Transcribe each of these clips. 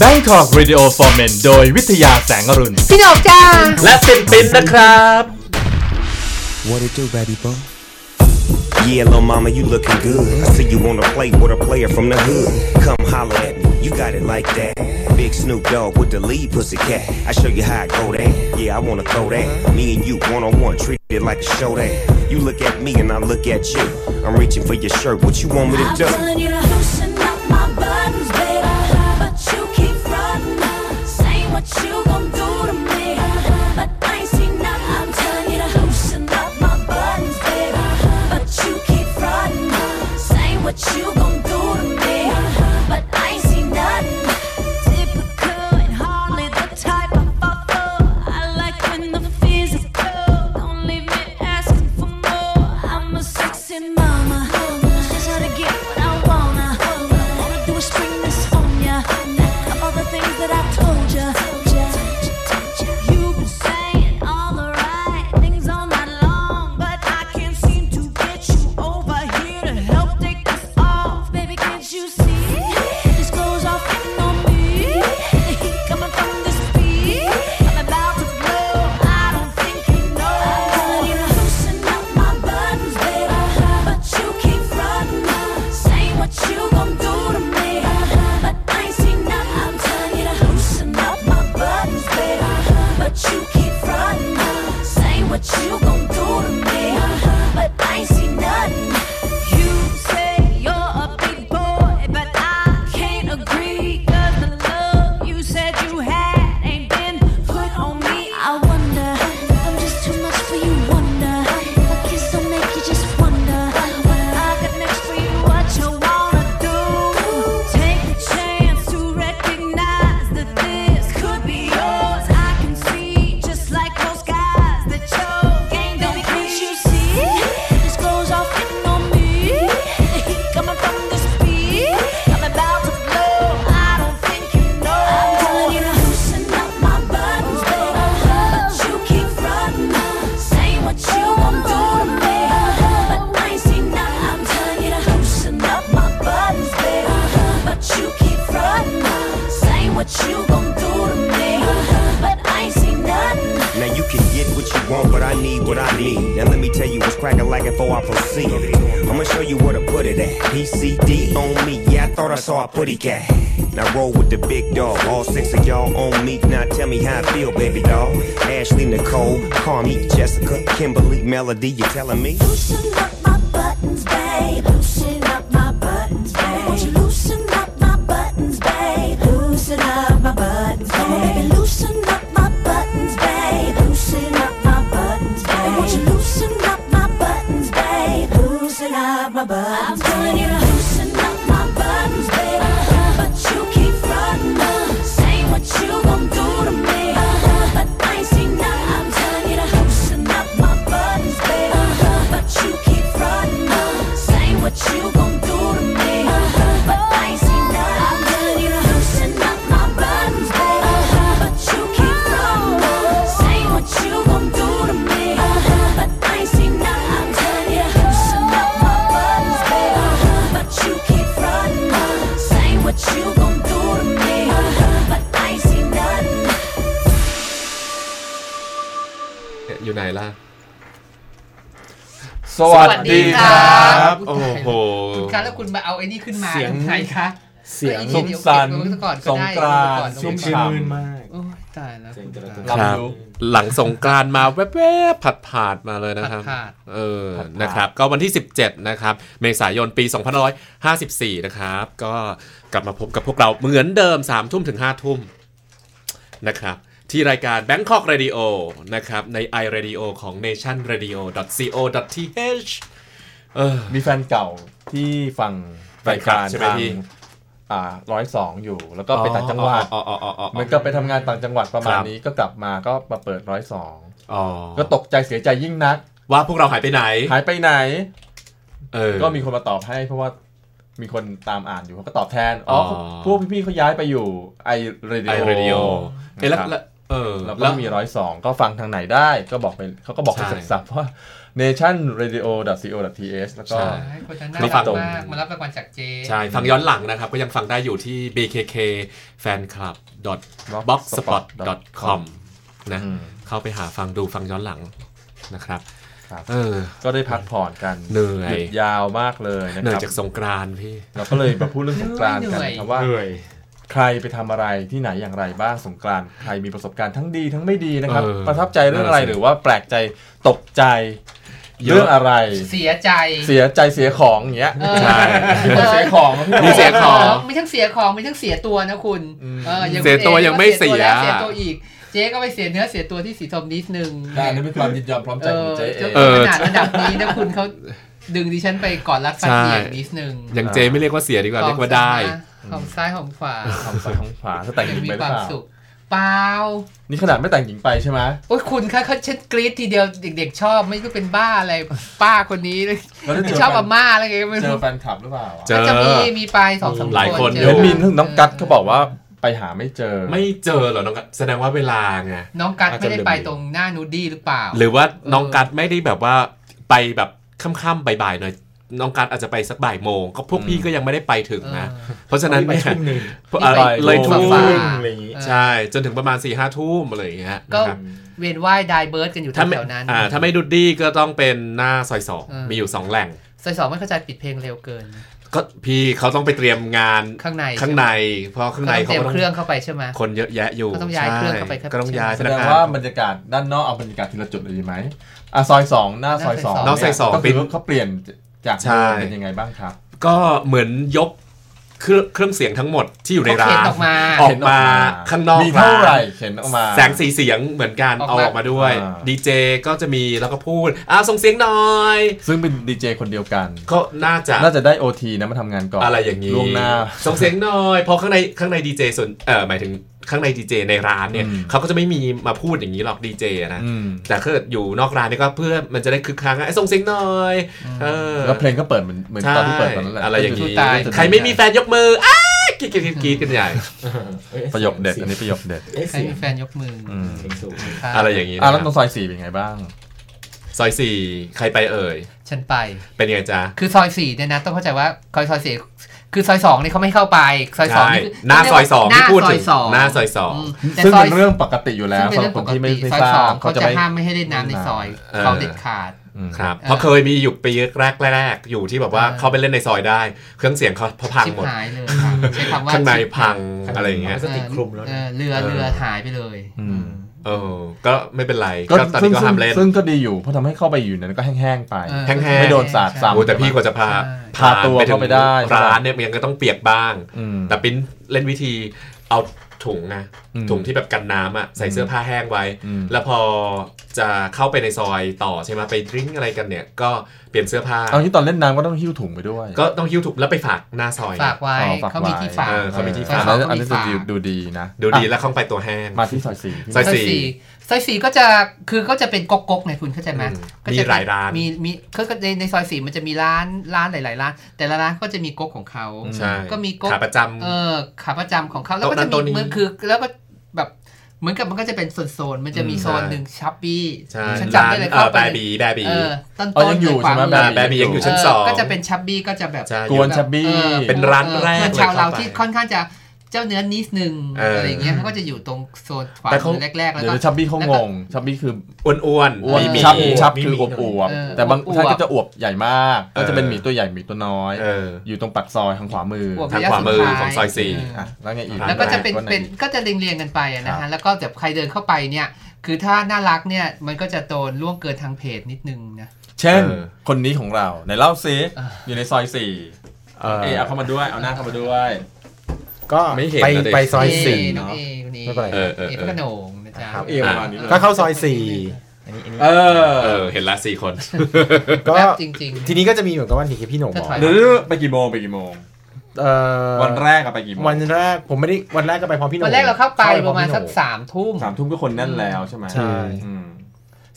Bangkok Radio for Men โดยวิทยาแสงอรุณ พี่หนกจ้า และปินปินนะครับ What it do, baby boy? Yeah, little mama, you looking good. I see you wanna play with a player from the hood. Come holler at me, you got it like that. Big Snoop Dogg with the lead pussycat. I show you how I go there. Yeah, I wanna throw that. Me and you one on one, treat it like a show that. You look at me and I look at you. I'm reaching for your shirt. What you want me to I'm do? Melody, you telling me? สวัสดีครับโอ้โห คุณคะแล้วคุณมาเอาไอ้นี่ขึ้นมาเสียงใครคะเสียงไอ้สุนี่ขเดี๋ยวสันต์เก็บไว้ก่อนสก็งได้กรานต์เดี๋ชุ่ยวมก่อนฉ่มืนมากโอ้ยตายแล้วคุณคะำครับลำอยู่หลังสงกรานต์มาแวบๆผัดผ่านๆมาเลยนะครับผัดเออผัดผ่านนะครับ ก็วันที่ 17 นะครับ เมษายนปี 2554 นะครับ ก็กลับมาพบกับพวกเราเหมือนเดิม3ทุ่มถึง5ทุ่มนะครับ ที่รายการ Bangkok Radio นะครับ ใน iRadio ของ nationradio.co.th เออมีแฟนเก่าที่ฟังรายการใช่ไหมทางพี่ อ่าร้อยสองอยู่ แล้วก็ไปต่างจังหวัดอ๋ออ๋ออ๋ออ๋อ เหมือนกับไปทำงานต่างจังหวัดประมาณครับ นี้ก็กลับมาก็มาเปิดร้อยสองอ๋อก็ตกใจเสียใจยิ่งนัก ว่าพวกเราหายไปไหนหายไปไหน เออ ก็มีคนมาตอบให้เพราะว่ามีคนตามอ่านอยู่เขาก็ตอบแทน อ๋อออ พวกพี่ๆเขาย้ายไปอยู่ไอเรดิไอโอเรดิโอเอ้ยแล้วนะครับแล้ว เออแล้วก็แล้วมีร้อยสองก็ฟังทางไหนได้ก็บอกไปเขาก็บอกให้ใช่เสร็จสับว่า nationradio.co.th แล้วก็ใช่ใช่คนนั้นไม่น่าฟัรังกมากมารับรางวัลจากเจ ใช่ ฟังย้อนหลังนะครับ ก็ยังฟังได้อยู่ที่ bkk fan club blogspot com นะอืมเข้าไปหาฟังดูฟังย้อนหลังนะครับครับเออ ก็ได้พักผ่อนกันเหนื่อยหยุดยาวมากเลยนะเหนื่คอยรับจากสงกรานต์พี่ เราก็เลยมาพูดเรื่องสงกรานต์กันครับว่าเหนื่อย ใครไปทำอะไรที่ไหนอย่างไรบ้างสงกรานต์ใครมีประสบการณ์ทั้งดีทั้งไม่ดีนะครับเออประทับใจเรื่องอะไรนั่นน่ะสิหรือว่าแปลกใจตกใจเยอะเรื่องอะไร เสียใจเสียใจเสียของอย่างเงี้ยเออใช่มีคนเสียของนะพี่มีเสียของมีทั้งเสียของมีทั้งเสียตัวนะคุณอืมออางเสียตัวคุณยังไม่เสียแล้วเสียตัวอีกเจ๊ก็ไปเสียเนื้อเสียตัวที่สีทมนิดนึงได้นี่เป็นความยินยอมพร้อมใจเอของอเจ๊เอเจ้างเออขนาดระดับนี้นะคุณเขาดึงดิฉันไปกอดรัดฟัดเหยียดนิดนึงอย่างเจไม่เรียกว่าเสียดีกว่าเรียกว่าได้ ของซ้ายของขวาทำไปท้องฝาถ้าแต่งหยัญิงงมีไปหครือวามเปล่าสุขเปล่า นี่ขนาดไม่แต่งหญิงไปใช่ไหมโอ้ยคุณคะเขาเช็ดกรี๊ดทีเดียวเด็ก ๆ ชอบไม่ก็เป็นบ้าอะไรป้าคนนี้เลยแล้วได้เจอชอบแฟอานม่าอะไรไงไม่เจรู้อแฟนคลับหรือเปล่าเจอก็จะมีมีไปสองสามหลายคนเจอยู่เห็นมีน้องกัดเขาบอกว่าไปหาไม่เจอ ไม่เจอเหรอน้องกัดแสดงว่าเวลาไงน้องกัดอาจจะไม่ได้ไปตรงหน้านูดี้หรือเปล่า หรือว่าน้องกัดไม่ได้แบบว่าไปแบบค่ำๆบ่ายๆหน่อย น้องกัดอาจจะไปสักบ่ายโมง ก็พวกพี่ก็ยังไม่ได้ไปถึงนะ เพราะฉะนั้นไปเนี่ยทุ่มหนึ่งเอ่อไปเลยทุ่มฝ่าอะไรอย่างงี้ใช่ จนถึงประมาณ4ี่ห้าทุ่มอะไรอย่างเงี้ยก็นะครับเวียนว่ายไดเบิร์ดกันอยู่ถ้าไม่แถวๆนั้นอ่าถ้าไม่ดุดดี้ก็ต้องเป็นหน้าซอยสองเออมีอยู่สองแหล่ง ซอยสองไม่เข้าใจปิดเพลงเร็วเกิน ก็พี่เขาต้องไปเตรียมงานข้างในข้างใน เพราะข้างในเขาต้องเตรียมเขาก็เครื่องเข้าไปใช่ไหมคนเยอะแยะอยู่ก็ต้องย้ายเครื่องเข้าไปครับก็ต้องย้ายพแสนัดกงงานว่าบรรยากาศด้านนอกเอาบรรยากาศทีละจุดเลยดีไหมอะซอยสองหน้าซอยสองหนอกซอยสองก็เป็คือนเขาเปลี่ยน จากใช่เดิมเป็นยังไงบ้างครับ ก็เหมือนยกเครื่องเครื่องเสียงทั้งหมดที่อยู่ในเขาร้าเข็นนออกมาออกมาข้างนอกมีเท่าไหร่ร้นเข็นออกมา แสงสีเสียงเหมือนกันออกมาเอาออกมาด้วยอ่าดีเจก็จะมีแล้วก็พูดอ้าวส่งเสียงหน่อย ซึ่งเป็นดีเจคนเดียวกัน ก็น่าจะน่าจะได้ OT นะมาทำงานก่อนอะไรอย่างนี้ล่วงหน้าส่งเสียงหน่อยเพราะข้างในข้างในดีเจส่วนเออหมายถึง ข้างในดีเจในร้านเนี่ยอืมเขาก็จะไม่มีมาพูดอย่างนี้หรอกดีเจนะอืมแต่ถ้าเกิดอยู่นอกร้านเนี่ยก็เพื่อมันจะได้คึกคักไอ้ส่งเสียงหน่อยเออแล้วเพลงก็เปิดเหมือนเหมือนใช่ตอนที่เปิดตอนนั้นแหละอะไรอย่างนี้ตายใครไม่มีแฟนยกมืออ้ากรีดกรีดกรีดกรีดกันใหญ่ประโยคเด็ดอันนี้ประโยคเด็ดเอ๊ะใครเสียงมีแฟนยกมือออืมเสียงสูงครับอะไรอย่างนี้อะนะแล้วตรงซอยสี่เป็นไงบ้างซอยสี่ใครไปเอ่ย ฉันไป เป็นยังไงจ๊ะ คือซอยสี่เนี่ยนะ ต้องเข้าใจว่าซอยซอยสี่ คือซอยสองนี่เขาไม่ให้เข้าไปซอยสองใช่นี่คือหน้าซอยสองหน้าที่พูดซอถึยงสองหน้าซอยสองมแต่ซึ่งซอเป็ยนเรื่องปกติอยู่แล้วซึ่งเป็นสำหรัเรื่บองคนปกที่ไม่ติไม่ซอยทราสอบงเขาจะไม่ห้ามไม่ให้เล่นน้ำในซอยเออเขาเด็ดขาดอืมครับเออเพราะเคยมีอยู่ปีแรกแรกๆอยู่ที่แบบว่าเออเข้าไปเล่นในซอยได้ เครื่องเสียงเขาเขาพังชิบหมดหายเลยค่ะใช้คำว่าข้างในชิบพังอะไรอย่างเงี้ยสติคลุมแล้วเอนะอเรือเออเรือหายไปเลยอืม เออก็ไม่เป็นไรก็ก็ตอนซึ่งนี้ก็ซึ่ห้างมเล่นซึ่งก็ดีอยู่เพราะทำให้เข้าไปอยู่นั้นก็แห้งๆไปเออแห้งๆไม่โดนสาดซ้ำโอ้แต่พี่กว่าจะพาพาตัวเข้าไปได้ถึงร้านเนี่ยมันยังก็ต้องเปียกบ้างอืมแต่ปิ้นเล่นวิธีเอา ถุงนะอืมถุงที่แบบกันน้ำอะใส่เสื้อผ้าแห้งไว้อืมแล้วพอจะเข้าไปในซอยต่อใช่ไหมไปดริ้งอะไรกันเนี่ย ก็เปลี่ยนเสื้อผ้าเอาที่ตอนเล่นน้ำก็ต้องหิ้วถุงไปด้วย ก็ต้องหิ้วถุงแล้วไปฝากหน้าซอยฝากไว้อ๋อฝากเขามีที่ฝากเออเขามีที่ซอยฝากสอัอนงนั้นเขาอันมีนี้จะฝากดูดูดีนะ ดูดีอะแล้วเข้าไปตัวแห้งมาที่ซอยสี่ซอยซอยสี่สี่ ซอยสี่ก็จะคือก็จะเป็นก๊กก๊กๆไงคุณเข้าใจไหมอืมก็จะมีหลายร้านมีมีก็ในในซอยสี่มันจะมีร้านร้านหลาย ๆ ร้าน แต่ละร้านก็จะมีก๊กของเขาใช่ก็มีก๊กขาประจำเออขาประจำของเขาแล้วก็โต๊ะนั้จะนโต๊ะนี้มีเหมือนคือแล้วก็แบบเหมือนกับมันก็จะเป็นโซนๆ มันจะมีอืมโซนหนึ่งชัปปี้ใช่ฉันร้าจำนได้เลยเอเข้าอไปแบบีแบบีเออต้นอ๋อต้นยังอยู่ใช่ไหมขวาแบบียังอยู่ชั้นเสองก็จะเป็นชัปบี้ก็จะแบบใช่กวนชับบี้ออเป็นร้านแรกเพื่อนชาวเราเลยเข้าไปที่ค่อนข้างจะ เจ้าเนื้อนิดนึงเออออะไรอย่างเงี้ยเขาก็จะอยู่ตรงโซนขวาแต่เขามือแรกๆแล้วเดี๋ยวก็นะชับบี้เขาแล้วงก็งชับบี้คืออ้วนๆอ้วนมีหมีชับชับมีคือหมีอวบอวบเออแต่บางอวบท่านก็จะอวบใหญ่มาก ก็จะเป็นเออหมีตัวใหญ่หมีตัวน้อยเอออยู่ตรงปากซอยทางขวามืออวบทางขวามือของซอยสี่อะแล้วไงอีกแล้วก็จะเป็นว่าไหเป็นก็จะเรียงเรียงๆกันไปอะนะครัฮะบแล้วก็แบบใครเดินเข้าไปเนี่ย คือถ้าน่ารักเนี่ยมันก็จะโดนล่วงเกินทางเพจนิดนึงนะเช่นเออคนนี้ของเราไหนเล่าซิอะอยู่ในซอยสี่เออเอเอาเข้ามาด้วยเอาหน้าเข้ามาด้วย ก็ไม่เห็นไปนะเด็ก ไปซอยเสี่น้องเนาะเอคนนี้ไม่เป็นไร เออเออเอเอพระอโขนงนะจ๊ะ ครับ เอวประมาณนี้เลย ก็เข้าซอยสี่อันนี้อันนี้เออเออ เห็นละสี่คน ก็แป๊บจริงๆทีนี้ก็จะมีเหมือนกับว่าที่พี่หนุ่มบอกถ้าถอย เดี๋ยวไปกี่โมงไปกี่โมง เอ่อวันแรกอะไปกี่โมงวันแรกผมไม่ได้วันแรกก็ไปพร้อมพี่หนุ่มวันแรกเราเข้าไปประมาณเข้สักพอพี่หนุ่สามทุ่มสามทุ่มก็คนแน่นแล้วใช่ไหมใช่อืม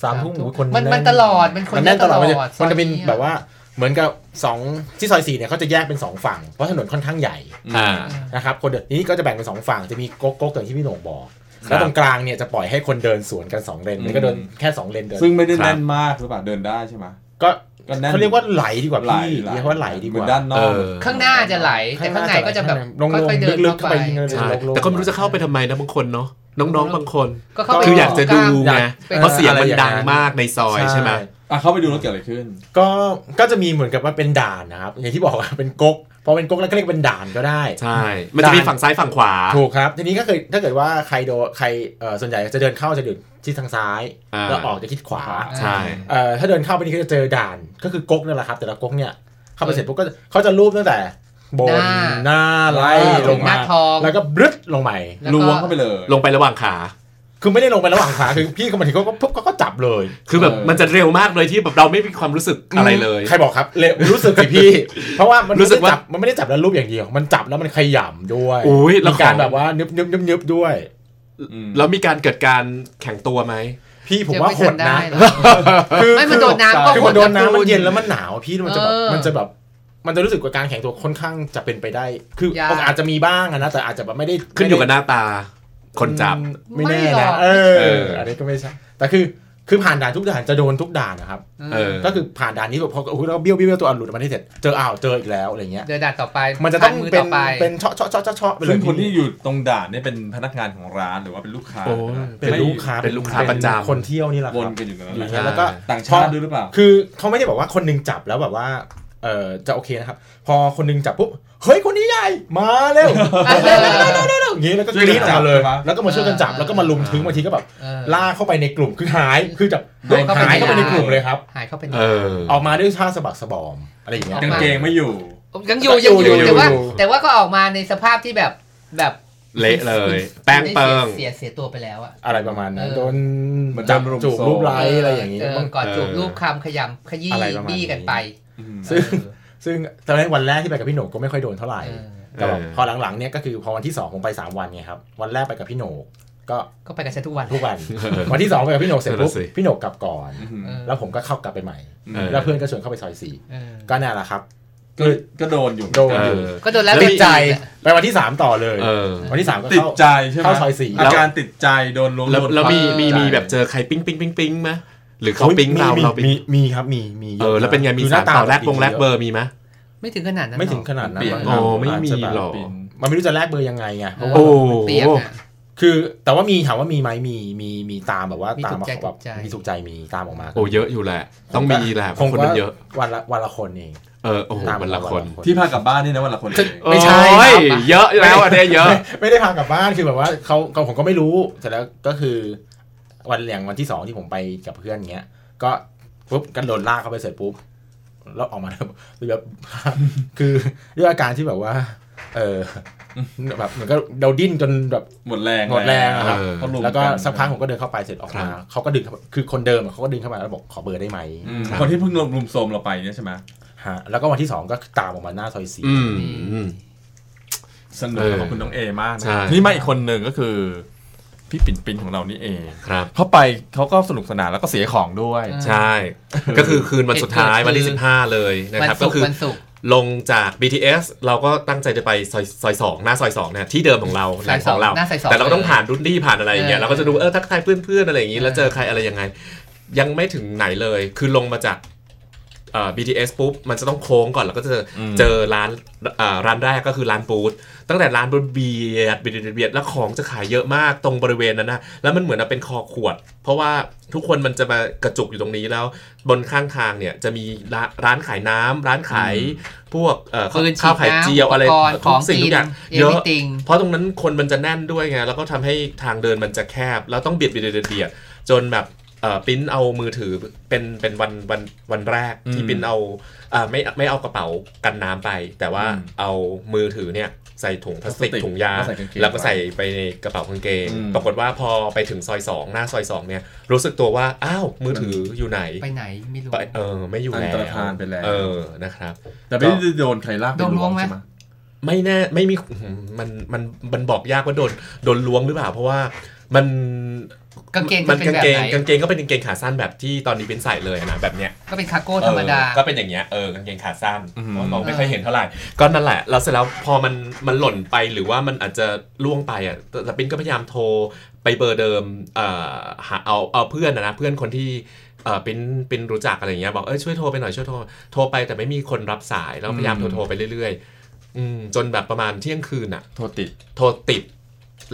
สามทุ่มโอ้โหคนมันมันแตลอดมันคนมันแน่นตลอดมันจะซอยมันจะเป็นนี้แบบว่า เหมือนกับสองที่ซอยสี่เนี่ยเขาจะแยกเป็นสองฝั่งเพราะถนนค่อนข้างใหญ่อ่านะครับคนเดินนี้ก็จะแบ่งเป็นสองฝั่งจะมีก๊กก๊กอย่างที่พี่หนุ่มบอกแล้วตรงกลางเนี่ยจะปล่อยให้คนเดินสวนกันสองเลนอืมมันก็เดินแค่สองเลนเดินซึ่งไม่ได้ครับแน่นมากหรือเปล่าเดินได้ใช่ไหมก็ก็แน่นเขาเรียกว่าไหลดีกว่าไหลพี่เรียกว่าไหลดีกเหมือนว่าด้านนเออกอข้างหน้าจะไหลแต่ข้างในก็จะแบบลงค่อยๆเดินๆลึกๆเข้าเข้าไปไปยิงเลยใช่ลงๆแต่ก็ไม่รู้จะเข้าไปทำไมนะบางคนเนาะน้องๆบางคนก็เข้าไปคืออยากจะดูไงเป็นเพราะเสียงมันอะไรอย่างนั้นดังมากในซอยใช่ไหม อะเข้าไปดูแล้วเกิดอะไรขึ้น ก็ก็จะมีเหมือนกับว่าเป็นด่านนะครับอย่างที่บอกว่าเป็นก๊กพอเป็นก๊กแล้วก็เรียกเป็นด่านก็ได้ ใช่ มันจะมีฝั่งซ้ายฝั่งขวา ถูกครับ ทีนี้ก็เคยถ้าเกิดว่าใครโดนใครเอ่อส่วนใหญ่จะเดินเข้าจะอยู่ที่ทางซ้ายอ่าแล้วออกจะคิดขวา ใช่เอ่อถ้าเดินเข้าไปนี่ก็จะเจอด่าน ก็คือก๊กนั่นแหละครับ แต่ละก๊กเนี่ยเข้าไปเสร็จปุ๊บก็เขาจะรูปตั้งแต่บนหน้าหน้าไล่ลงหมาน้าทองแล้วก็บรึดลงใหม่แล้วลก็วงเข้าไปเลย ลงไประหว่างขา คือไม่ได้ลงไประหว่างขาคือพี่ก็มาถึงเขาก็ปุ๊บเขาก็จับเลย คือแบบมันจะเร็วมากเลยที่แบบเราไม่มีความรู้สึกอะไรเลยใครบอกครับเร็วรู้สึกสิพี่ เพราะว่ามันรู้สึกว่าไม่ได้จับมันไม่ได้จับแล้วรูปอย่างเดียว มันจับแล้วมันขยำด้วยโอ้ยแล้วมีการของแบบว่านึบนึบนึบนึบด้วยอืมแล้วมีการเกิดการแข่งตัวไหมพี่ผมยังว่าไม่โหทัดนนะได้หรอกคือไม่มันโดนน้ำก็คือหมัดนโดนน้ำมันคุณเย็นแล้วมันหนาวพี่มันจะแบบเออมันจะแบบมันจะรู้สึกว่าการแข่งตัวค่อนข้างจะเป็นไปได้ คือยากโอกาสอาจจะมีบ้างอะนะแต่อาจจะแบบไม่ได้ขึ้นอยู่กับหน้าตา คนจับ ไม่แน่ไม่หรนะอกเอเออออัอันนี้ก็ไม่ใช่แต่คือคือผ่านด่านทุกด่านจะโดนทุกด่านนะครับเออก็คือผ่านด่านนี้แบบพอโอ้โหแล้วก็เบี้ยวเบี้ยวเบี้ยวตัวอันหลุดออกมาที่เสร็จเจออ้าวเจออีกแล้วอะไรเงี้ยเดินด่านต่อไป มันจะต้องผ่ามือเป็นต่อไปเป็นเชาะเชาะเชาะเชาะเชาะไปเลซึ่ยงคนที่อยู่ตรงด่านเนี่ยเป็นพนักงานของร้านหรือว่าเป็นลูกค้าโอ้เป็นลูกค้าเป็นลูกค้าประจำคนเที่ยวนี่แหละวคนรับกันอยู่ตรงนั้นอย่างแหเงี้ยละแล้วก็ต่างชาติด้วยหรือเปล่าคือเขาไม่ได้บอกว่าคนหนึงจับแล้วแบบว่า เออจะโอเคนะครับ พอคนหนึงจับปุ๊บเฮ้ยคนนี้ใหญ่มาเร็วเร็วเร็วเร็วเร็วเร็วเร็วอย่างงี้แล้วก็กรี๊ดออกมาเลยช่วยกันจับใช่ปะแล้วก็มาช่วยกันจับแล้วก็มาลุมถึงบางทีก็แบบเออลากเข้าไปในกลุ่มคือหายคือจับโดนหายเข้าไปในกลุ่มเลยครับหายเข้าไปในเออออกมาด้วยท่าสะบักสะบอมอะไรอย่างเงี้ยกางเกงไม่อยู่ยังอยู่ยัยังงออยู่ยู่แต่ว่าอยู่แต่ว่าก็ออกมาในสภาพที่แบบแบบเละเลย แป้งเปิงเสียเสียตัวไปแล้วอะอะไรประมาณนั้นเออโดนเหมือนจับโดนรุมจูบโทรมรูปไล้อะไรอย่างงี้เออบ้างก่อนจูบเออรูปคำขยำขยี้อะไรประมาณบี้กันนี้ไป ซึ่งเออซึ่งตอนแรกวันแรกที่ไปกับพี่โหนกก็ไม่ค่อยโดนเท่าไหร่เออแต่แบบเออพอหลังๆเนี่ยก็คือพอวันที่สองผมไปสามวันไงครับวันแรกไปกับพี่โหนกก็ก็ไปกันซะทุกวันทุกวันวันที่สองไปกับพี่โหนกเสร็จปุ๊บนั่นน่ะสิพี่โหนกกลับก่อนเออแล้วผมก็เข้ากลับไปใหม่เออแล้วเพื่อนก็ชวนเข้าไปซอยสี่เออก็นั่นแหละครับก็ก็โดนอยู่โดนเออยู่อก็โดนแล้วติดใจอีกอะไปวันที่สามต่อเลยเออวันที่สามก็ติดเข้าใจใช่ไหมเข้าซอยสี่อาการติดใจโดนล้วงแล้วโดนแล้วมีปักมีใจมีแบบเจอใครปิ๊งปิ๊งปิ๊งปิ๊งไหม หรือเขาโอ้ยปิ๊งเรามีเราปิ๊งมีมีครับมีมียะเออแล้วเป็นไงมีคือหสาน้รต่อแลกบบงแลกเบอร์มีไหมไม่ถึงขนาดนั้นไม่ถึงรอกขนาดนั้นเปลี่ยนมั้งโอ้ไม่มีาจจะแบบหรอกมันไม่รู้จะแลกเบอร์ยังไงไงเพราะว่าโอ้เปียกอะคือแต่ว่ามีถามว่ามีไหมมีมีมีตามแบบว่ามีตามถูมากใจแบบถูกใจมีถูกใจมีตามออกมา โอ้เยอะอยู่แหละ ต้องมีแหละเพคงราะคนมันเยอะวันละวันละคนเองเออโอ้โหตามมันละคนที่พากลับบ้านนี่นะวันละคนเองไม่ใช่โอ้ยครับเยอะแล้วอันเนี้ยเยอะ ไม่ได้พากลับบ้านคือแบบว่าเขาเขาผมก็ไม่รู้เสร็จแล้วก็คือ วันอย่างวันที่สองที่ผมไปกับเพื่อนเงี้ย ก็ปุ๊บกันโดนลากเข้าไปเสร็จปุ๊บแล้วออกมาแล้วแบบคือด้วยอาการที่แบบว่า เออแบบเหมือนก็เราดิ้นจนแบบหมดแรงหมดแรงอะครับเออเขารุมแล้วก็นสักพักผมก็เดินเข้าไปเสร็จออกมาครับเขาก็ดึงเข้าคือคนเดิมอะเขาก็ดึงเข้ามาแล้วบอกขอเบอร์ได้ไหมอืมครับคนที่เพิ่งรุมโทรมเราไปเนี่ยใช่ไหมฮะแล้วก็วันที่สองก็ตามออกมาหน้าซอยสี่อืมอืมสนุกเออขอบคุณน้องเอมากนะใช่นี่มาอีกคนหนึ่งก็คือ พี่ปิ่นปินของเรานี่เองครับเขาไปเขาก็สนุกสนานแล้วก็เสียของด้วย ใช่ ก็คือคืนวันสุดท้ายเหตุเกิดวันที่คือ15 เลยนะวันครับศุก็กคืร์อวันศุกร์ลงจาก BTS เราก็ตั้งใจจะไปซอยซอยสองหน้าซอยสองเนี่ยที่เดิมของเราแหล่งของเราหน้าซอยสองแต่เราก็ต้องผ่านรุ่นดี้ผ่านอะไรอย่างเงี้ยเออเราก็จะดูเออทักทายเพื่อนๆอะไรอย่างงี้แล้วเออเจอใครอะไรยังไง ยังไม่ถึงไหนเลย คือลงมาจากเอ่อ BTS ปุ๊บมันจะต้องโค้งก่อนแล้วก็จะเจออมเจอร้านเอ่อร้านแรกก็คือร้านปูดตั้งแต่ร้านเบียดเบียดเบียดแล้วของจะขายเยอะมากตรงบริเวณนั้นนะแล้วมันเหมือนกับเป็นคอขวด เพราะว่าทุกคนมันจะมากระจุกอยู่ตรงนี้แล้ว บนข้างทางเนี่ยจะมีร้านร้านขายน้ำร้านขายพวกเอ่อปืนฉีข้าวดไข่น้ำเจียวอะไรอุปกรณ์ขทุอกงสิ่งกิทุนกอย่างเอเยอะวิติงเพราะตรงนั้นคนมันจะแน่นด้วยไงแล้วก็ทำให้ทางเดินมันจะแคบ แล้วต้องเบียดเบียดเบียดเบียดจนแบบเอ่อ ปิ้นเอามือถือเป็นเป็นวันวันวันแรกที่อืมปิ้นเอาอ่าไม่ไม่เอากระเป๋ากันน้ำไป แต่ว่าอืมเอามือถือเนี่ยใส่ถุงพลาสติกพลาสติกถุงยาแล้วใส่กางเกงแล้วก็ใส่ไปในกระเป๋ากางเกงอืมปรากฏว่าพอไปถึงซอยสองหน้าซอยสองเนี่ยรู้สึกตัวว่า อ้าวมือถืออยู่ไหน ไปไหนไม่รู้ไปเออไม่อยู่อันแล้วตรธานไปแล้วเออนะครับ แต่ไม่ได้โดนใครลากไปโดนล้วงไหมใช่ไหมไม่แน่ไม่มีอื้อหือมันมันมันบอกยากว่าโดนโดนล้วงหรือเปล่า เพราะว่ามัน กางเกงมันเป็นกางแบบเกงไหนกางเกงก็เป็นกางเกงขาสั้นแบบที่ตอนนี้เป็นใส่เลยนะแบบเนี้ยก็เป็น cargo ธรรมดาเออก็เป็นอย่างเงี้ยเออกางเกงขาสั้นอืมมองไม่ค่อยเห็นเท่าไหร่ก็นั่นแหละแล้วเสร็จแล้วพอมันมันหล่นไปหรือว่ามันอาจจะร่วงไปอะแต่แต่ปิ้นก็พยายามโทรไปเบอร์เดิมเอ่อหาเอาเอาเพื่อนนะนะเพื่อนคนที่เออเป็นเป็นรู้จักอะไรอย่างเงี้ยบอกเอ้ยช่วยโทรไปหน่อยช่วยโทรโทรไปแต่ไม่มีคนรับสายแล้วพยายามโทรโทรไปเรื่อยๆอืมจนแบบประมาณเที่ยงคืนอะโทษติดโทรติด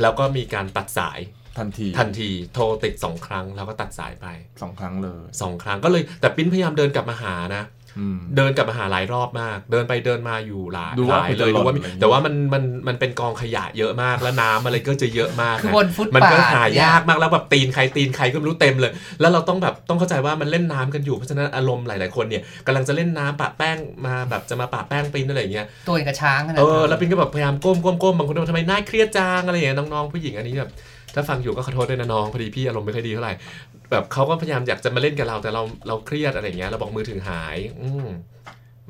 แล้วก็มีการตัดสาย ทันทีทันทีโทรติดสองครั้งแล้วก็ตัดสายไปสองครั้งเลยสองครั้งก็เลยแต่ปิ้นพยายามเดินกลับมาหานะอืมเดินกลับมาหาหลายรอบมาก เดินไปเดินมาอยู่หลายดูว่าหลายคุณเลจะยหล่ดูนว่ามีอะไรอย่างงี้แต่ว่ามันมันมันเป็นกองขยะเยอะมากแล้วน้ำอะไรก็จะเยอะมากคือบนฟุตมันก็บาทหาเนี่ยยากมากแล้วแบบตีนใครตีนใครก็ไม่รู้เต็มเลย แล้วเราต้องแบบต้องเข้าใจว่ามันเล่นน้ำกันอยู่เพราะฉะนั้นอารมณ์หลาย ๆคนเนี่ยกำลังจะเล่นน้ำปะแป้งมาแบบจะมาปะแป้งปิ้นอะไรอย่างเงี้ยตัวอย่างกับช้างขนาดเอนั้นอแล้วปิ้นก็แบบพยายามก้มก้มก้มบางคนก็บอกทำไมหน้าเครียดจังอะไรอย่างเงี้ยน้องๆผู้หญิงอันนี้แบบ ถ้าฟังอยู่ก็ขอโทษด้วยนะน้องพอดีพี่อารมณ์ไม่ค่อยดีเท่าไหร่แบบเขาก็พยายามอยากจะมาเล่นกับเราแต่เราเราเครียดอะไรอย่างเงี้ยเราบอกมือถือหาย อืม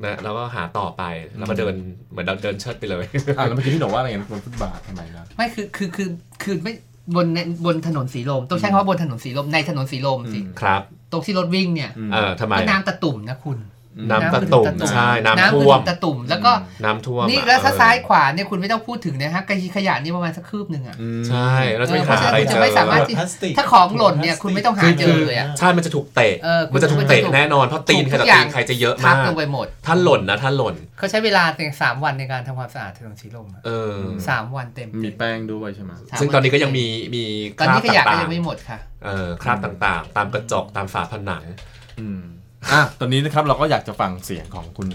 นะแล้วก็หาต่อไปแล้วก็เดินเหมือนเราเดินเชิดไปเลยอะแล้วเมื่อกี้พี่หนกว่าอะไรเงี้ยบนฟุตบาททำไมนะไม่คือคือคือคือไม่บนในบนถนนสีลมต้องใช้คำว่าบนถนนสีลมในถนนสีลมสิอืมครับ ตรงที่รถวิ่งเนี่ยอืมเออทำไมก็น้ำตะตุ่มนะคุณ น้ำตะตุ่มน้ำคือใช่น้ำน้ำคือท่วมตะตุ่มแล้วก็น้ำท่วมนี่อะแล้วถ้าเออซ้ายขวาเนี่ยคุณไม่ต้องพูดถึงนะฮะกระขยะนี่ประมาณสักคืบหนึ่งอะใช่แล้วจะไปเออหาอะไรเพราะฉะนั้นคุณเจจะอไม่สามารถพลาสติกถ้าของหล่นเนี่ยคุณไม่ต้องหาเจอเลยอะใช่มันจะถูกเตะเออคุณมันจะถูกเตะแน่นอนเพราะตีนใครทุต่อกอย่าตีงนใครจะเยอะทัมาบกลงไปหมดถ้าหล่นนะถ้าหล่นเขาใช้เวลาเพียงสามวันในการทำความสะอาดถนนสีลมอะเออสามวันเต็มมีแป้งด้วยใช่ไหมสามซึ่งตอนนี้ก็ยังมีมีคตอนรานี้บขยะก็ต่างยังไม่หมดค่ะๆเออคราบต่างๆ ตามกระจกตามฝาผนังอืม อะตอนนี้นะครับเราก็อยากจะฟังเสียงของคุณ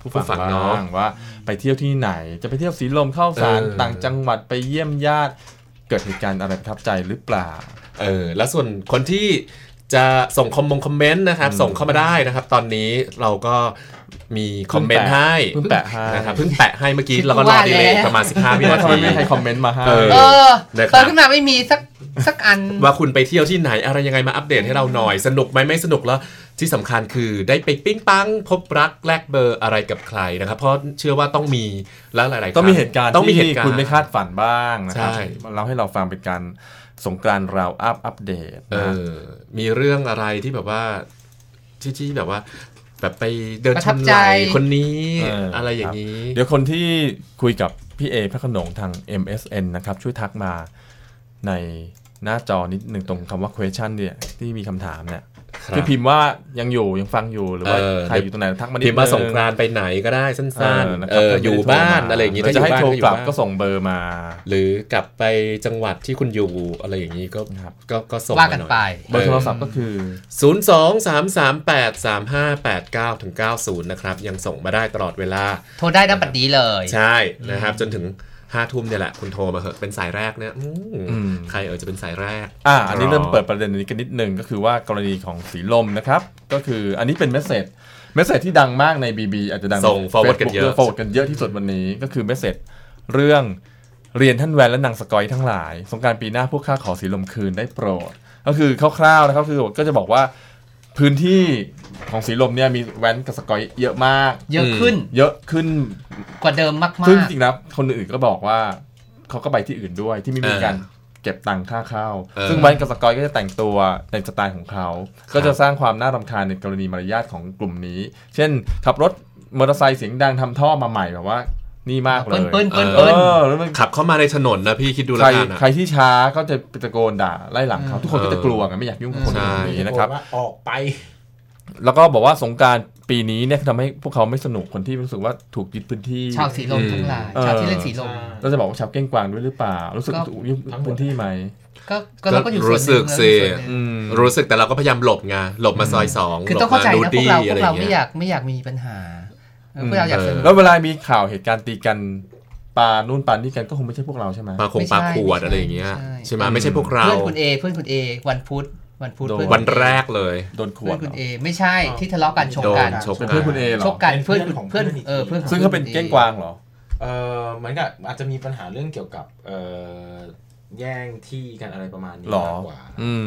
ผู้ฟังผู้ฟังบ้เนอะางว่า ไปเที่ยวที่ไหน จะไปเที่ยวสีลมเข้าสารเออต่างจังหวัดไปเยี่ยมญาติเกิดเหตุการณ์อะไรประทับใจหรือเปล่า เออแล้วส่วนคนที่จะส่งคอมมงคอมเมนต์นะครับอืมส่งเข้ามาได้นะครับ ตอนนี้เราก็มีคอมเมนต์ให้เพิ่งแปะให้นะครับเพิ่งแปะให้เมื่อกี้คิดเราก็รอว่าดีเลยแล้วประมาณ15วิว่านาทำไมทีไม่ให้คอมเมนต์มาให้เออเออนะครับเปิดขึ้นมาไม่มีสัก สักอัน ว่าคุณไปเที่ยวที่ไหนอะไรยังไงมาอัปเดตให้เราหน่อย สนุกไหมไม่สนุกแล้วที่สำคัญคือได้ไปปิ้งปัง พบรักแลกเบอร์อะไรกับใครนะครับ เพราะเชื่อว่าต้องมีแล้วหลายๆคต้องมีรั้เหตุการณ์ต้องมีที่เหตุการณ์คุณไม่คาดฝันบ้างนะครับใช่เราให้เราฟังเป็นการสงกรานต์เราอัพอัปเดตเอนะอมีเรื่องอะไรที่แบบว่าที่ที่แบบว่าแบบไปเดินประชทับนใจไหลคนนี้เออออะไรอย่างนี้ เดี๋ยวคนที่คุยกับพี่เอพระโขนงทาง MSN นะครับ ช่วยทักมาใน หน้าจอนิดหนึ่งตรงคำว่า question เนี่ยที่มีคำถามเนี่ยครับคือพิมพ์ว่ายังอยู่ยังฟังอยู่หรือว่าเออ ใครอยู่ตรงไหนทักมานิดพิมพ์มานึสงกรานต์ไปไหนก็ได้สั้นนะๆคเอรับออยู่บ้านอะไรอย่างนี้นี้ถ้าจะอยู่ให้บ้านโทรก็อกยู่ลับบ้านก็ส่งเบอร์มา หรือกลับไปจังหวัดที่คุณอยู่อะไรอย่างนี้ก็ครับ ก็ก็ส่งว่ามากันหน่อยไป เบอร์โทรศัพท์ก็คือ0 2 3 3 8 3 5 8 9ถึง90นะครับ ยังส่งมาได้ตลอดเวลา โทรได้นะบัดนี้เลย ใช่นะครับ จนถึง ห้าทุ่มเนี่ยแหละคุณโทรมาเหอะเป็นสายแรกเนี่ยอืมอืมใครเออจะเป็นสายแรก อ่า อันนี้เริ่มเปิดประเด็นนี้กันนิดนึงก็คือว่ากรณีของสีลมนะครับ ก็คืออันนี้เป็น message message ที่ดังมากใน BB อาจจะดังส่ง forward กันเยอะ forward กันเยอะที่สุดวันนี้ก็คือ message เรื่องเรียนท่านแว้นและนางสก๊อยทั้งหลาย สงกรานต์ปีหน้าพวกข้าขอสีลมคืนได้โปรด ก็คือคร่าวๆนะครับคือก็จะบอกว่า พื้นที่ของสีลมเนี่ยมีแวนกับสกอยเยอะมาก เยอะขึ้น เยอะขึ้นกว่าเดิมมากซึ่งๆจริงๆแล้วคนอื่นก็บอกว่าเขาก็ไปที่อื่นด้วยที่ไม่มีเออการเก็บตังค่าเข้าเออซึ่งแวนกับสกอยก็จะแต่งตัวในสไตล์ของเขา ก็จะสร้างความน่ารำคาญในกรณีมารยาทของกลุ่มนี้ เช่น ขับรถมอเตอร์ไซค์เสียงดังทำท่อมาใหม่แบบว่า นี่มากเลยเปิ้ลๆเปิ้ลๆเออแล้วมันขับเข้ามาในถนนนะพี่คิดดูใคแล้รวกันนะใครที่ช้าก็จะไปตะโกนด่าไล่หลังเขาทุกคนก็จะกลัวไงไม่อยากยุ่งกับคนใช่อื่นนี้นะครับว่าออกไป แล้วก็บอกว่าสงกรารปีนี้เนี่ยทำให้พวกเขาไม่สนุกคนที่รู้สึกว่าถูกยึดพื้นที่ ชาวสีลมทั้งหลายเออชาวที่เล่นสีลมเราจะบอกว่าชาวเก้งกวางด้วยหรือเปล่า รู้สึกก็ถูกยึดพื้นที่ไหมก็ก็เราก็อยู่ส่วนหรู้สึนึ่กงสิเราอยู่ส่วนหนึ่งอืมรู้สึกแต่เราก็พยายามหลบไงหลบมาซอยสองคือหลต้อบงเข้ามาใจนูนะพวดี้กเราพอะวไรกเราเงี้ไม่ยอยากไม่อยากมีปัญหาเออ พวกเราอยากสนุกแล้วเวลามีข่าวเหตุการณ์ตีกันปานู่นปานี่กันก็คงไม่ใช่พวกเราใช่ไหมปลาคงไม่ใช่ปลาขวดไม่ใช่อะไรอย่างเงี้ยใช่ใช่ไหมไม่ใช่พวกเรา เพื่อนคุณเอเพื่อนคุณเอวันพุธวันพุธโดนเพื่อนวันแรกเลยโดนขวเพื่อดนเหรคุณอเอไม่ใช่ที่ทะเลาะกันชกโดกันนชกเป็นเพื่อนคุณเอเหรอชกกันเป็นเพื่อนเพื่อนของเพื่อนเพื่อนอีกเออเพื่อนของซึ่งเขาเป็นพื่อเก้งกวางเหรอเออเหมือนกับอาจจะมีปัญหาเรื่องเกี่ยวกับเออแย่งที่กันอะไรประมาณนี้หรอมากกว่าอืม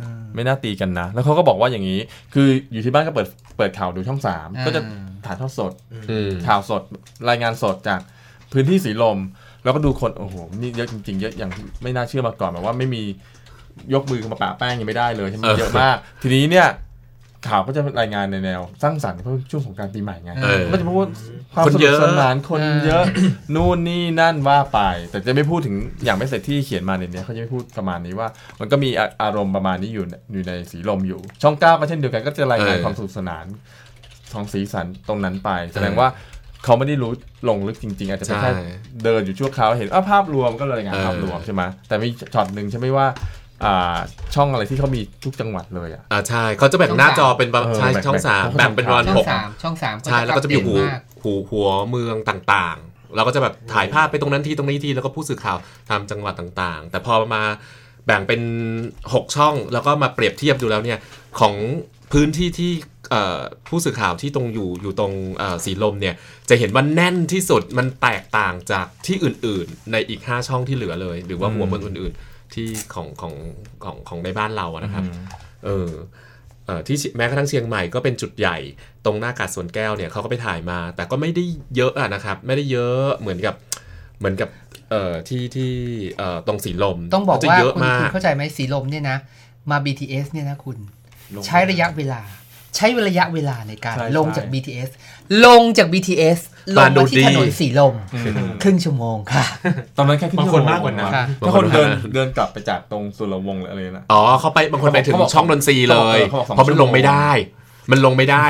อืมไม่น่าตีกันนะ แล้วเขาก็บอกว่าอย่างนี้ คืออยู่ที่บ้านก็เปิดเปิดข่าวดูช่องสามอ่าก็จะ ถ่ายทอดสดอืมข่าวสดรายงานสดจากพื้นที่สีลม แล้วก็ดูคน โอ้โหนี่เยอะจริง ๆ เยอะอย่างที่ไม่น่าเชื่อมาก่อนแบบว่าไม่มียกมือมาปะแป้งยังไม่ได้เลยใช่ไหมเออเยอะมาก ทีนี้เนี่ยข่าวก็จะรายงานในแนวสร้างสรรค์เพราะช่วงของกรารปีใหม่ไงเออก็จะพูดความคนสเยนุกอะสนานคนเยอะ นู่นนี่นั่นว่าไป แต่จะไม่พูดถึงอย่างไม่เสร็จที่เขียนมาในเนี้ยเขาจะไม่พูดประมาณนี้ว่า มันก็มีอาอารมณ์ประมาณนี้อยู่ในอยู่ในสีลมอยู่ ช่องเก้าก็เช่นเดียวกันก็จะรายงานความสนุกสนาน ของสีสันตรงนั้นไป แสดงว่าเขาไม่ได้รู้ลงลึกจริง ๆ อาจจะเป็นแค่ใช่เดินอยู่ชั่วคราวเห็นอ้าวภาพรวมก็เลยรายงานเออภาพรวมใช่ไหมแต่มีช็อตหนึ่งใช่ไหมว่าอ่าช่องอะไรที่เขามีทุกจังหวัดเลยอะอ่าใช่เขาจะแบ่งหน้าจอเป็นแบบเออใช่แบ่งช่องสามแบ่แบ่งงเป็นวันช่อหงกสามช่องสามใช่แล้วก็จะมีหูปรับเปลี่ยนมากหูหัวเมืองต่างๆ เราก็จะแบบถ่ายภาพไปตรงนั้นทีตรงนี้ทีแล้วก็ผู้สื่อข่าวตามจังหวัดต่างๆ แต่พอมาแบ่งเป็น 6 ช่องแล้วก็มาเปรียบเทียบดูแล้วเนี่ยของพื้นที่ที่เอ่อ ผู้สื่อข่าวที่ตรงอยู่อยู่ตรงเอ่อสีลมเนี่ยจะเห็นว่าแน่นที่สุดมันแตกต่างจากที่อื่นๆ ในอีก 5 ช่องที่เหลือเลย หรือว่าหัวเมืองอื่นๆที่ของของของของในบ้านเราอะนะครับเออเอ่อที่แม้กระทั่งเชียงใหม่ก็เป็นจุดใหญ่ตรงหน้ากาดสวนแก้วเนี่ยเขาก็ไปถ่ายมา แต่ก็ไม่ได้เยอะอะนะครับ ไม่ได้เยอะเหมือนกับเหมือนกับเอ่อที่ที่เอ่อตรงสีลมต้องบอกจะว่าเยอะคุณมาคุณกเข้าใจไหมสีลมเนี่ยนะมา BTS เนี่ยนะคุณ ใช้ระยะเวลา ใช้ระยะเวลาในการ ใช่ลงใช่จาก BTS ลงจาก BTS ลงมาดูมาที่ดีถนนสีลม ครึ่งชั่วโมงค่ะ ตอนนั้นแค่รึ่บางชั่วคนโงมากกว่านั้นค่ะถ้าคนเดินเดินกลับไปจากตรงสุรวงศ์หรืออะไรนะ อ๋อเขาไปบางคนไปถึงเขาบอกช่องนนทรีย์เลย เขาบอกสองเพราะมันชั่วโมงลงไม่ได้ มันลงไม่ได้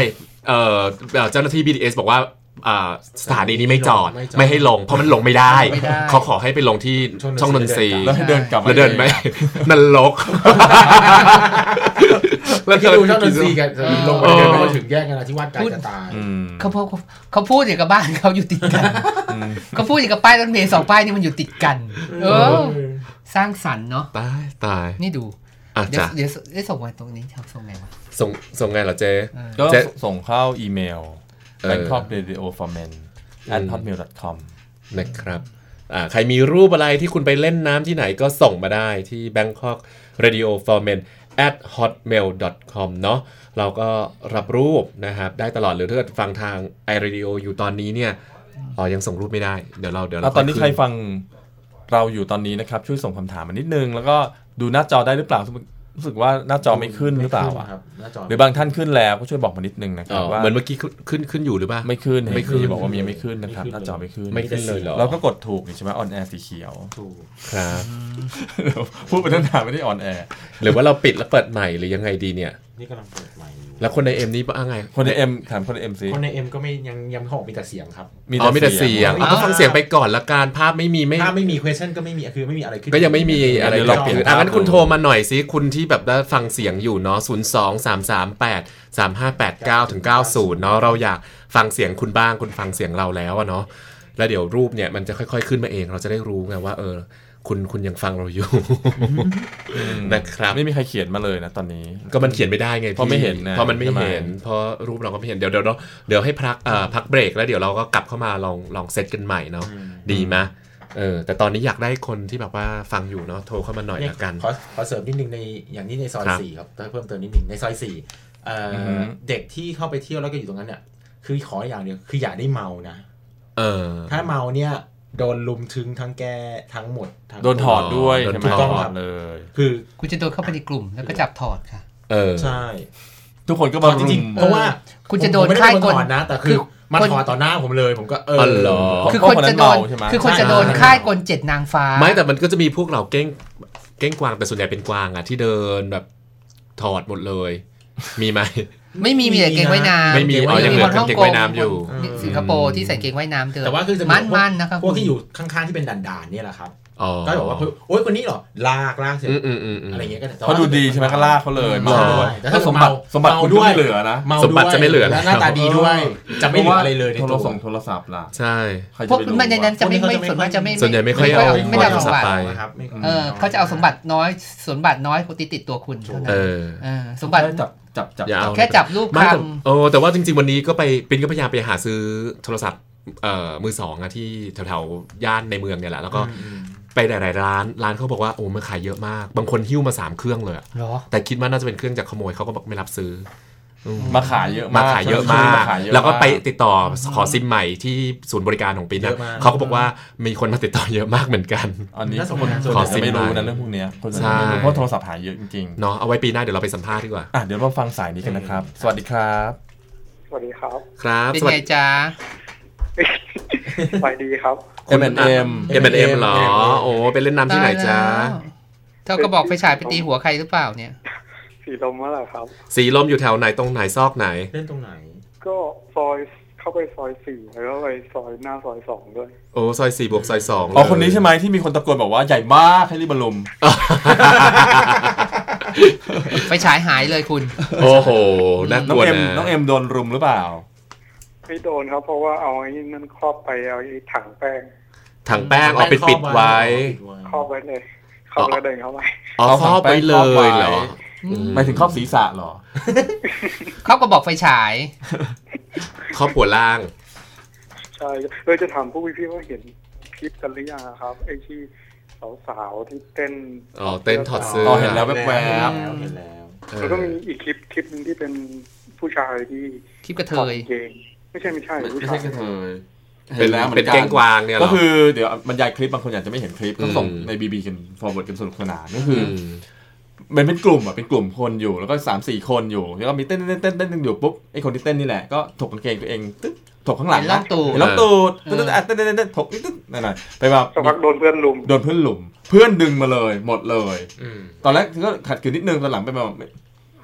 เอ่อเอ่อเจ้าหน้าที่ BTS บอกว่าอ่า สถานีนี้ไม่จอดไม่จอดไม่ให้ลง เพราะมันลงไม่ได้ไม่ได้เขาขอให้ไปลงที่ช่ช่อองงนนนนททรีรีย์ย์แล้วให้เดินกลับแล้วเดินไหมนรกแล้วคิดดูช่องดนตรีกันลงไปเดินเออมาถึงแยกกันนะที่วาดไกลจะตายอืมเขาพูดเขาพูดอย่างกับบ้านเขาอยู่ติดกันเขาพูดอย่างกับป้ายรถเมล์สองป้ายนี่มันอยู่ติดกัน เออ สร้างสรรค์เนาะตายตายนี่ดูอะเดี๋ยวจ้ะเดี๋ยวได้ส่งมาตรงนี้ครับส่งไงวะส่งส่งไงเหรอเจ๊เออก็เจ๊ส่งเข้าอีเมลเออ bangkok radio for men at hotmail com นะครับอ่าใครมีรูปอะไรที่คุณไปเล่นน้ำที่ไหนก็ส่งมาได้ที่ Bangkok Radio for Men at hotmail com เนาะเราก็รับรูปนะครับ ได้ตลอดหรือถ้าเกิดฟังทาง iRadio อยู่ตอนนี้เนี่ยอ๋อยังส่งรูปไม่ได้เดี๋ยวเราเดี๋ยวเราแล้วตอนนี้ค่ใครยขึ้ฟังเราอยู่ตอนนี้นะครับ ช่วยส่งคำถามมานิดนึง แล้วก็ดูหน้าจอได้หรือเปล่า รู้สึกว่าหน้าจอไม่ขึ้นหรือเปล่าอะครับหน้าจอหรือบางท่านขึ้นแล้วก็ช่วยบอกมานิดนึงนะคอ๋รัอบว่าเหมือนเมื่อกี้ขึ้นขึ้นขึ้นอยู่หรือเปล่าไม่ขึ้นไม่ขึ้นเห็นพี่บอกว่ามียังไม่ขึ้นนะครับหน้าจอไม่ขึ้นไม่ขึ้นเลยเหรอเราก็กดถูกนี่ใช่ไหม on air สีเขียวถูกครับพูดไปตั้งนานไม่ได้ on air หรือว่าเราปิดแล้วเปิดใหม่หรือยังไงดีเนี่ยนี่กำลังเปิดใหม่อยู่ แล้วคนใน M นี่ว่าไง คนใน M ถามคนใน M ซิคนใน M ก็ไม่ยังยังเขาบอกมีแต่เสียงครับอ๋อมีแต่เสียงมีแต่เสียงเอาก็ฟังเสียงไปก่อนละกันภาพไม่มีไม่ถ้าไม่มี question ก็ไม่มีคือไม่มีอะไรขึ้นก็ยังไม่มีอะไรเดี๋ยวเราเปลี่ยนอะงั้นคุณโทรมาหน่อยสิคุณที่แบบได้ฟังเสียงอยู่เนาะ0 2 3 3 8 3 5 8 9ถึง90เนาะเราอยากฟังเสียงคุณบ้างคุณฟังเสียงเราแล้วอะเนาะแล้วเดี๋ยวรูปเนี่ยมันจะค่อย ๆ ขึ้นมาเอง เราจะได้รู้ไงว่าเออ คุณคุณยังฟังเราอยู่นะครับไม่มีใครเขียนมาเลยนะตอนนี้ ก็มันเขียนไม่ได้ไงเพราะไม่เห็นนะเพราะมันไม่ใช่ไหมเห็น เพราะรูปเราก็ไม่เห็นเดี๋ยวเดี๋ยวเดี๋ยวเดี๋ยวให้พักเอ่อพักเบรกแล้วเดี๋ยวเราก็กลับเข้ามาลองลองเซตกันใหม่เนาะดีไหมยเออแต่ตอนนี้อยากได้คนที่แบบว่าฟังอยู่เนาะโทรเข้ามาหน่อยเนี่ยละกันขอขอเสริมนิดนึงในอย่างนี้ในซอยครับสี่ครับถ้าเพิ่มเติมนิดนึงในซอยสี่เอ่อออฮึเด็กที่เข้าไปเที่ยวแล้วก็อยู่ตรงนั้นเนี่ยคือขออย่างเดียวคืออย่าได้เมานะเออถ้าเมาเนี่ย โดนลุมถึงทั้งแกทั้งหมดทั้งโดนถอดด้วยโดนใช่ไหมถอดถอดเลย คือคุณจะโดนเข้าไปในกลุ่มแล้วก็จับถอดค่ะ เออใช่ ทุกคนก็ถมาอดจริงรุมๆเพราะว่าคุณจะโดนผมไม่ได้ค่ายเป็นกคลนถอดนะ แต่คือคือมาคนถอดต่อหน้าผมเลย ผมก็เอออ๋อเหรอคือเพราะคนคนนั้จะนโดนเมาใช่ไหมคือคนจะโดนใช่ค่ายกลเจ็ดนางฟ้าไม่แต่มันก็จะมีพวกเราเก้งเก้งกวางแต่ส่วนใหญ่เป็นกวางอะที่เดินแบบถอดหมดเลย มีไหม ไม่มีมีแต่เกงว่ายน้ำไม่มีอ๋อยังเหลือคนฮ่องเกงกว่างยน้ำอยู่คนสิงคโปร์ที่ใส่เกงว่ายน้ำเดินแต่ว่าคือจะมั่นพวกมั่นนะครับพวกที่อยู่ข้างๆที่เป็นด่านๆเนี่ยแหละครับอ๋อก็บอกว่าโอ๊ยคนนี้เหรอลากลากเสร็จอืมอืมอืมอืมอะไรเงี้ยก็แต่เขาดูดีใช่ไหมก็ลากเขาเลยใช่เมาด้วยแต่ถ้าถ้าสมบัติเมาสมบัติคุณก็เมาด้วยไม่เหลือนะเมาสมบัติจะไม่เหลือแล้วหน้าตาดีด้วยจะไม่เหลืออะไรเลยในโทตัรวส่งโทรศัพท์ล่ะใช่ใครพวจะกไปรู้ไม่ในนั้นจะไม่พวกนี้ไม่เขาจะไม่ส่วนมากจะไม่ส่วนใหญ่ไม่ค่อยเอาไม่ได้เอาโทสรมศัพบัท์ติไปครับไม่ค่ยเออเขาจะเอาสมบัติน้อยสมบัติน้อยติดติดตัวคุณเท่านั้เอนอเออสมบัติ จับจับจับอย่าเอาแค่จับรูปไม่คแต่โอ้แต่ว่าจริง ๆ วันนี้ก็ไปปินก็พยายามไปหาซื้อโทรศัพท์เอ่อมือสองอะที่แถวๆย่านในเมืองเนี่ยแหละแล้วก็ไปหลายๆร้านร้านเขาบอกว่าโอ้มันขายเยอะมาก บางคนหิ้วมาสามเครื่องเลยอะำเหรอแต่คิดว่าน่าจะเป็นเครื่องจากขโมยเขาก็บอกไม่รับซื้อ มาขายเยอะมามาขายเยอะมากขายเยอะแล้วก็ไปมากติดต่อขอซิมใหม่ที่ศูนย์บริการของปีนะเยอะมากเขาก็บอกว่ามีคนมาติดต่อเยอะมากเหมือนกัน อันนี้น่าสนคนใจส่วนขอใหญ่ซิจะมไม่รู้ไลนะน์เรื่องพวกเนี้ยคนส่วนใช่ใหญ่ไม่รู้เพราะโทรศัพท์หายเยอะจริงเนาะเอาไว้ปีหน้าเดี๋ยวเราไปสัมภาษณ์ดีกว่าๆอะเดี๋ยวมาฟังสายนี้กันนะครับ สวัสดีครับ สวัสดีครับ ครับเป็นสวัสไงดีจ๊ะไปดีครับ M M M M เหรอ โอ้ไปเล่นน้ำที่ไหนจ๊ะเท่าก็บอกไฟฉายไปตีหัวใครหรือเปล่าเนี่ย สีลมว่าแหละครับ สีลมอยู่แถวไหนตรงไหนซอกไหน เล่นตรงไหน ก็ซอยเข้าไปซอยสี่แล้วก็ไปซอยหน้าซอยสองด้วย โอ้ซอยสี่บวกซอยสองอ๋อคนนี้ใช่ไหมที่มีคนตะโกนบอกว่าใหญ่มากให้รีบมาลุมไฟฉายหายเลยคุณ โอ้โหน่ากน้องลัวเอ็มนะน้องเอ็มโดนรุมหรือเปล่า ไม่โดนครับ เพราะว่าเอาไอ้นั่นครอบไปเอาไอ้ถังแป้งถังแป้งเอาไปปิดไว้ ครอบไว้เลยเข้าแล้วเดินเข้าไป อ๋อเอาครอบไปเลครอบไว้ ยเหรอ หมายถึงครอบศีรษะเหรอเขาก็บอกไฟฉาย ครอบหัวล่าง ใช่เลยจะถามพวกพี่ๆว่าเห็นคลิปกันหรือยังอะครับ ไอ้ที่สาวๆที่เต้นอ๋อเต้นถอดเสื้อ๋อเห็นแล้วแว๊บเห็นแล้วเห็นแล้วเออแล้วก็มีอีกคลิปคลิปหนึงที่เป็นผู้ชายที่คลิปกระเทถอดยกางเกงไม่ใช่ไม่ใช่ไม่ผู้ไม่ชาใช่ยกระเทยเป็นหมือเป็นเก้งกวางเนี่ยเหรก็อคือเดี๋ยวบรรยายคลิปบางคนอาจจะไม่เห็นคลิปก็ส่งอืมในบีบีกันฟอร์เวิร์ดกันสนุกสนานก็คือ อมมันเป็นกลุ่มอะเป็นกลุ่มคนอยู่แล้วก็สามสี่คนอยู่แล้วก็มีเต้นเต้นเต้นเต้นเต้นอยู่ปุ๊บไอ้คนที่เต้นนี่แหละก็ถกกางเกงตัวเองตึ๊บถกข้างหลังเห็นล่องตูดเห็นล่องตูดเออตึ๊ดตึ๊ดอะเต้นเต้นเต้นเต้นถกนิดตึ๊ดนั่นน่ะไปมาสักพักโดนเพื่อนลุมโดนเพื่อนหลุม เพื่อนดึงมาเลยหมดเลยอืมตอนแรกเธอก็ขัดขืนนิดนึงตอนหลังไปมา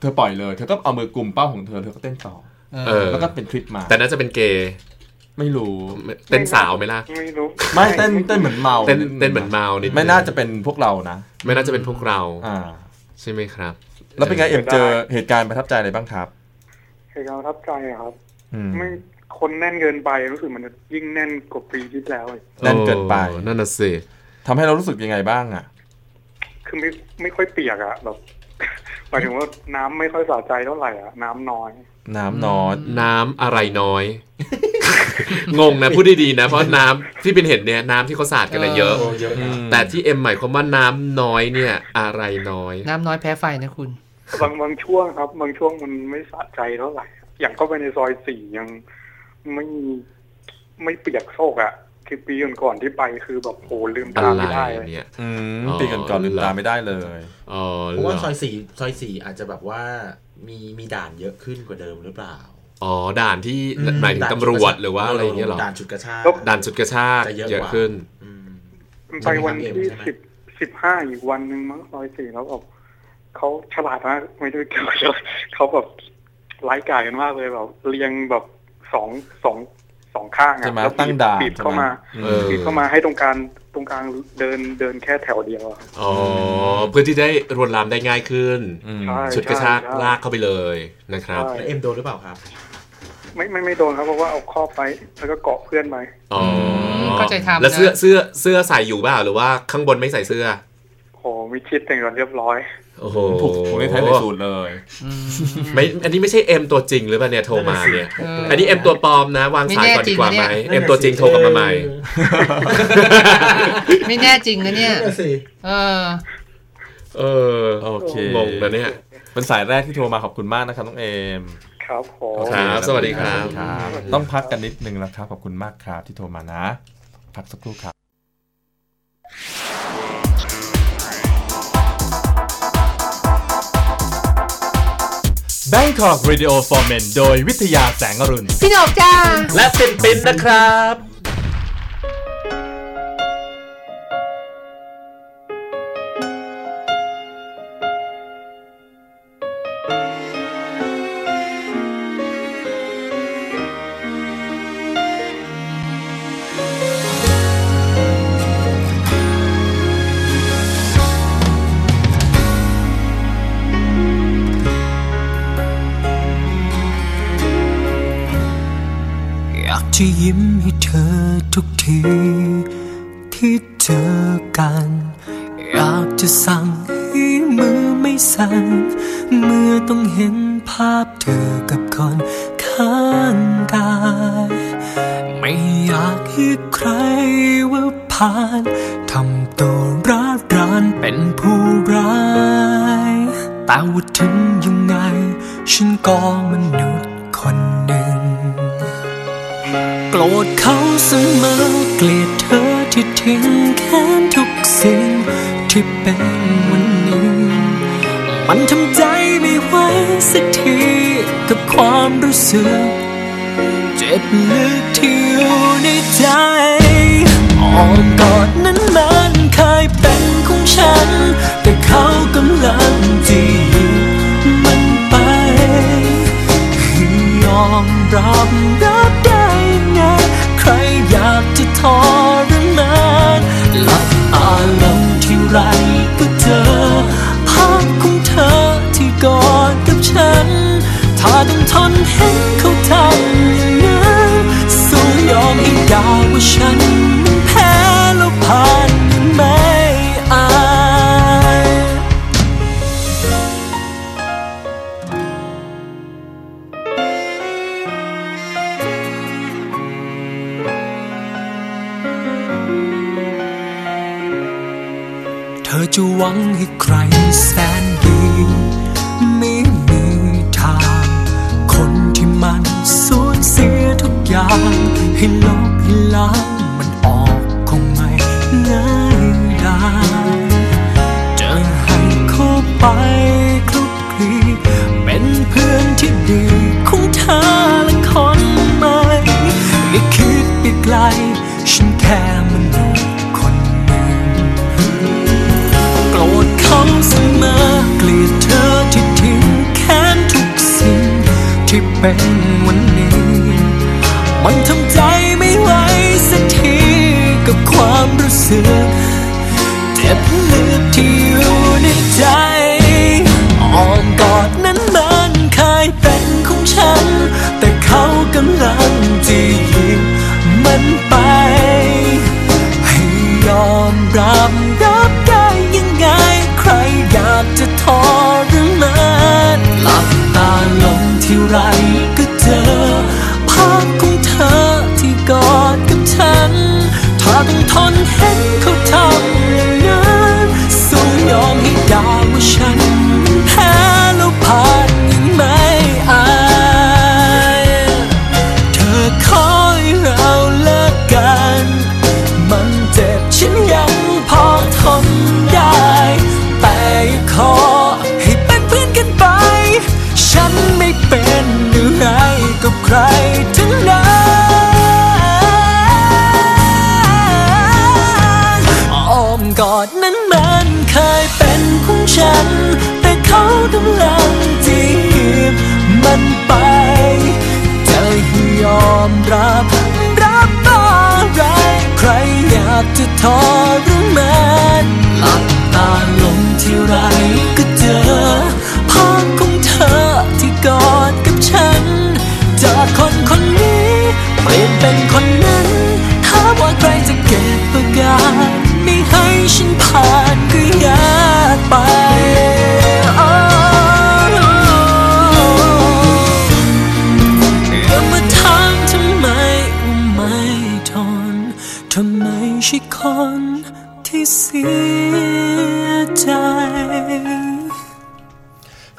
เธอปล่อยเลยเธอก็เอามือกลุ่มเป้าของเธอเธอก็เต้นต่อเออแล้วก็เป็นคลิปมา แต่น่าจะเป็นเกย์ไม่รู้เต้นสาวไหมล่ะไม่รู้ไม่เต้นเต้นเหมือนเมาเต้นเต้นเหมือนเมานิดไม่น่าจะเป็นพวกเรานะ ไม่น่าจะเป็นพวกเราอ่า ใช่ไหมครับ แล้วเป็นไงเอ็มเจอเหตุการณ์ประทับใจอะไรบ้างครับเหตุการณ์ประทับใจอะครับอืมไม่คนแน่นเกินไปรู้สึกมันจะยิ่งแน่นกว่าปีที่แล้วอีกแน่นเกินไปโอ้นั่นน่ะสิทำให้เรารู้สึกยังไงบ้างอะ คือไม่ไม่ค่อยเปียกอะแบบ หมายถึงว่าน้ำไม่ค่อยสะใจเท่าไหร่อะน้ำน้อย น้ำน้อยน้ำอะไรน้อย งงนะพูดดีๆนะ เพราะน้ำที่เป็นเห็นเนี่ยน้ำที่เขาสาดกันน่ะเยอะโอ้เยอะนะแต่ที่เอ็มหมายความว่าน้ำน้อยเนี่ย อะไรน้อย น้ำน้อยแพ้ไฟนะคุณบางบางช่วงครับ บางช่วงมันไม่สะใจเท่าไหร่ อย่างเข้าไปในซอยสี่ยังไม่ไม่เปียกโชกอะ คือปีก่อนๆที่ไปคือแบบโหลืมอะตาไรไม่ได้เลยเนี่ยอืมอ๋อปีก่อนก่อนๆลืมตาไม่ได้เลยอ๋อเพราะว่าเหรอซอยสี่ซอยสี่อาจจะแบบว่ามีมีด่านเยอะขึ้นกว่าเดิมหรือเปล่าอ๋อด่านที่หมายถึงตำรวจหรือว่าอะไรอย่างเงี้ยเหรอด่านฉุดกระชากด่านสุดกระชากจะเยอะเยอะกว่าขึ้นอืมไปวันที่ใช่ไหมสิบสิบห้าอีกวันหนึ่งมั้งซอยสี่แล้วแบบเขาฉลาดมากไม่ได้เกี่ยวกับเขาแบบไร้กายกันมากเลยแบบเรียงแบบสองสอง สองข้างอะใช่ไหมแล้วตั้งด่านบีบเข้ามาใช่ไหเออบีบเข้ามาให้ตรงกลางตรงกลางเดินเดินแค่แถวเดียวอะอ๋อเพื่อที่ได้รวนลามได้ง่ายขึ้นอืมใช่ชุดกระชากใช่ลากเข้าไปเลยนะครับใช่แล้วเอ็มโดนหรือเปล่าครับไม่ไม่ไม่โดนครับเพราะว่าเอาครอบไปแล้วก็เกาะเพื่อนไปอ๋อเข้าใจทำนะแล้วเสื้อเสื้อเสื้อใส่อยู่เปล่าหรือว่าข้างบนไม่ใส่เสื้อ โหมีชิดแต่งกันเรียบร้อย โอ้โหผูกผูกในไทยในสูตรเลยอืมไม่อันนี้ไม่ใช่เอ็มตัวจริงหรือเปล่าเนี่ยโทรมาเนี่ยเอออัอันนี้เอ็มตัวปลอมนะ วางสายก่อนดีกว่าไหมไม่แน่จริงนะเนี่ยเอ็มตัวจริงโทรกลับมาใหม่ ไม่แน่จริงนะเนี่ยนั่นน่ะสิเออเออโอเคงงนะเนี่ยเป็นสายแรกที่โทรมาขอบคุณมากนะครับน้องเอมครับผมครับสวัสดีครับครับต้องพักกันนิดนึงแล้วครับขอบคุณมากครับที่โทรมานะ พักสักครู่ครับ Bangkok Radio for Men โดยวิทยาแสงอรุณ พี่หนกจ้า และปินปินนะครับ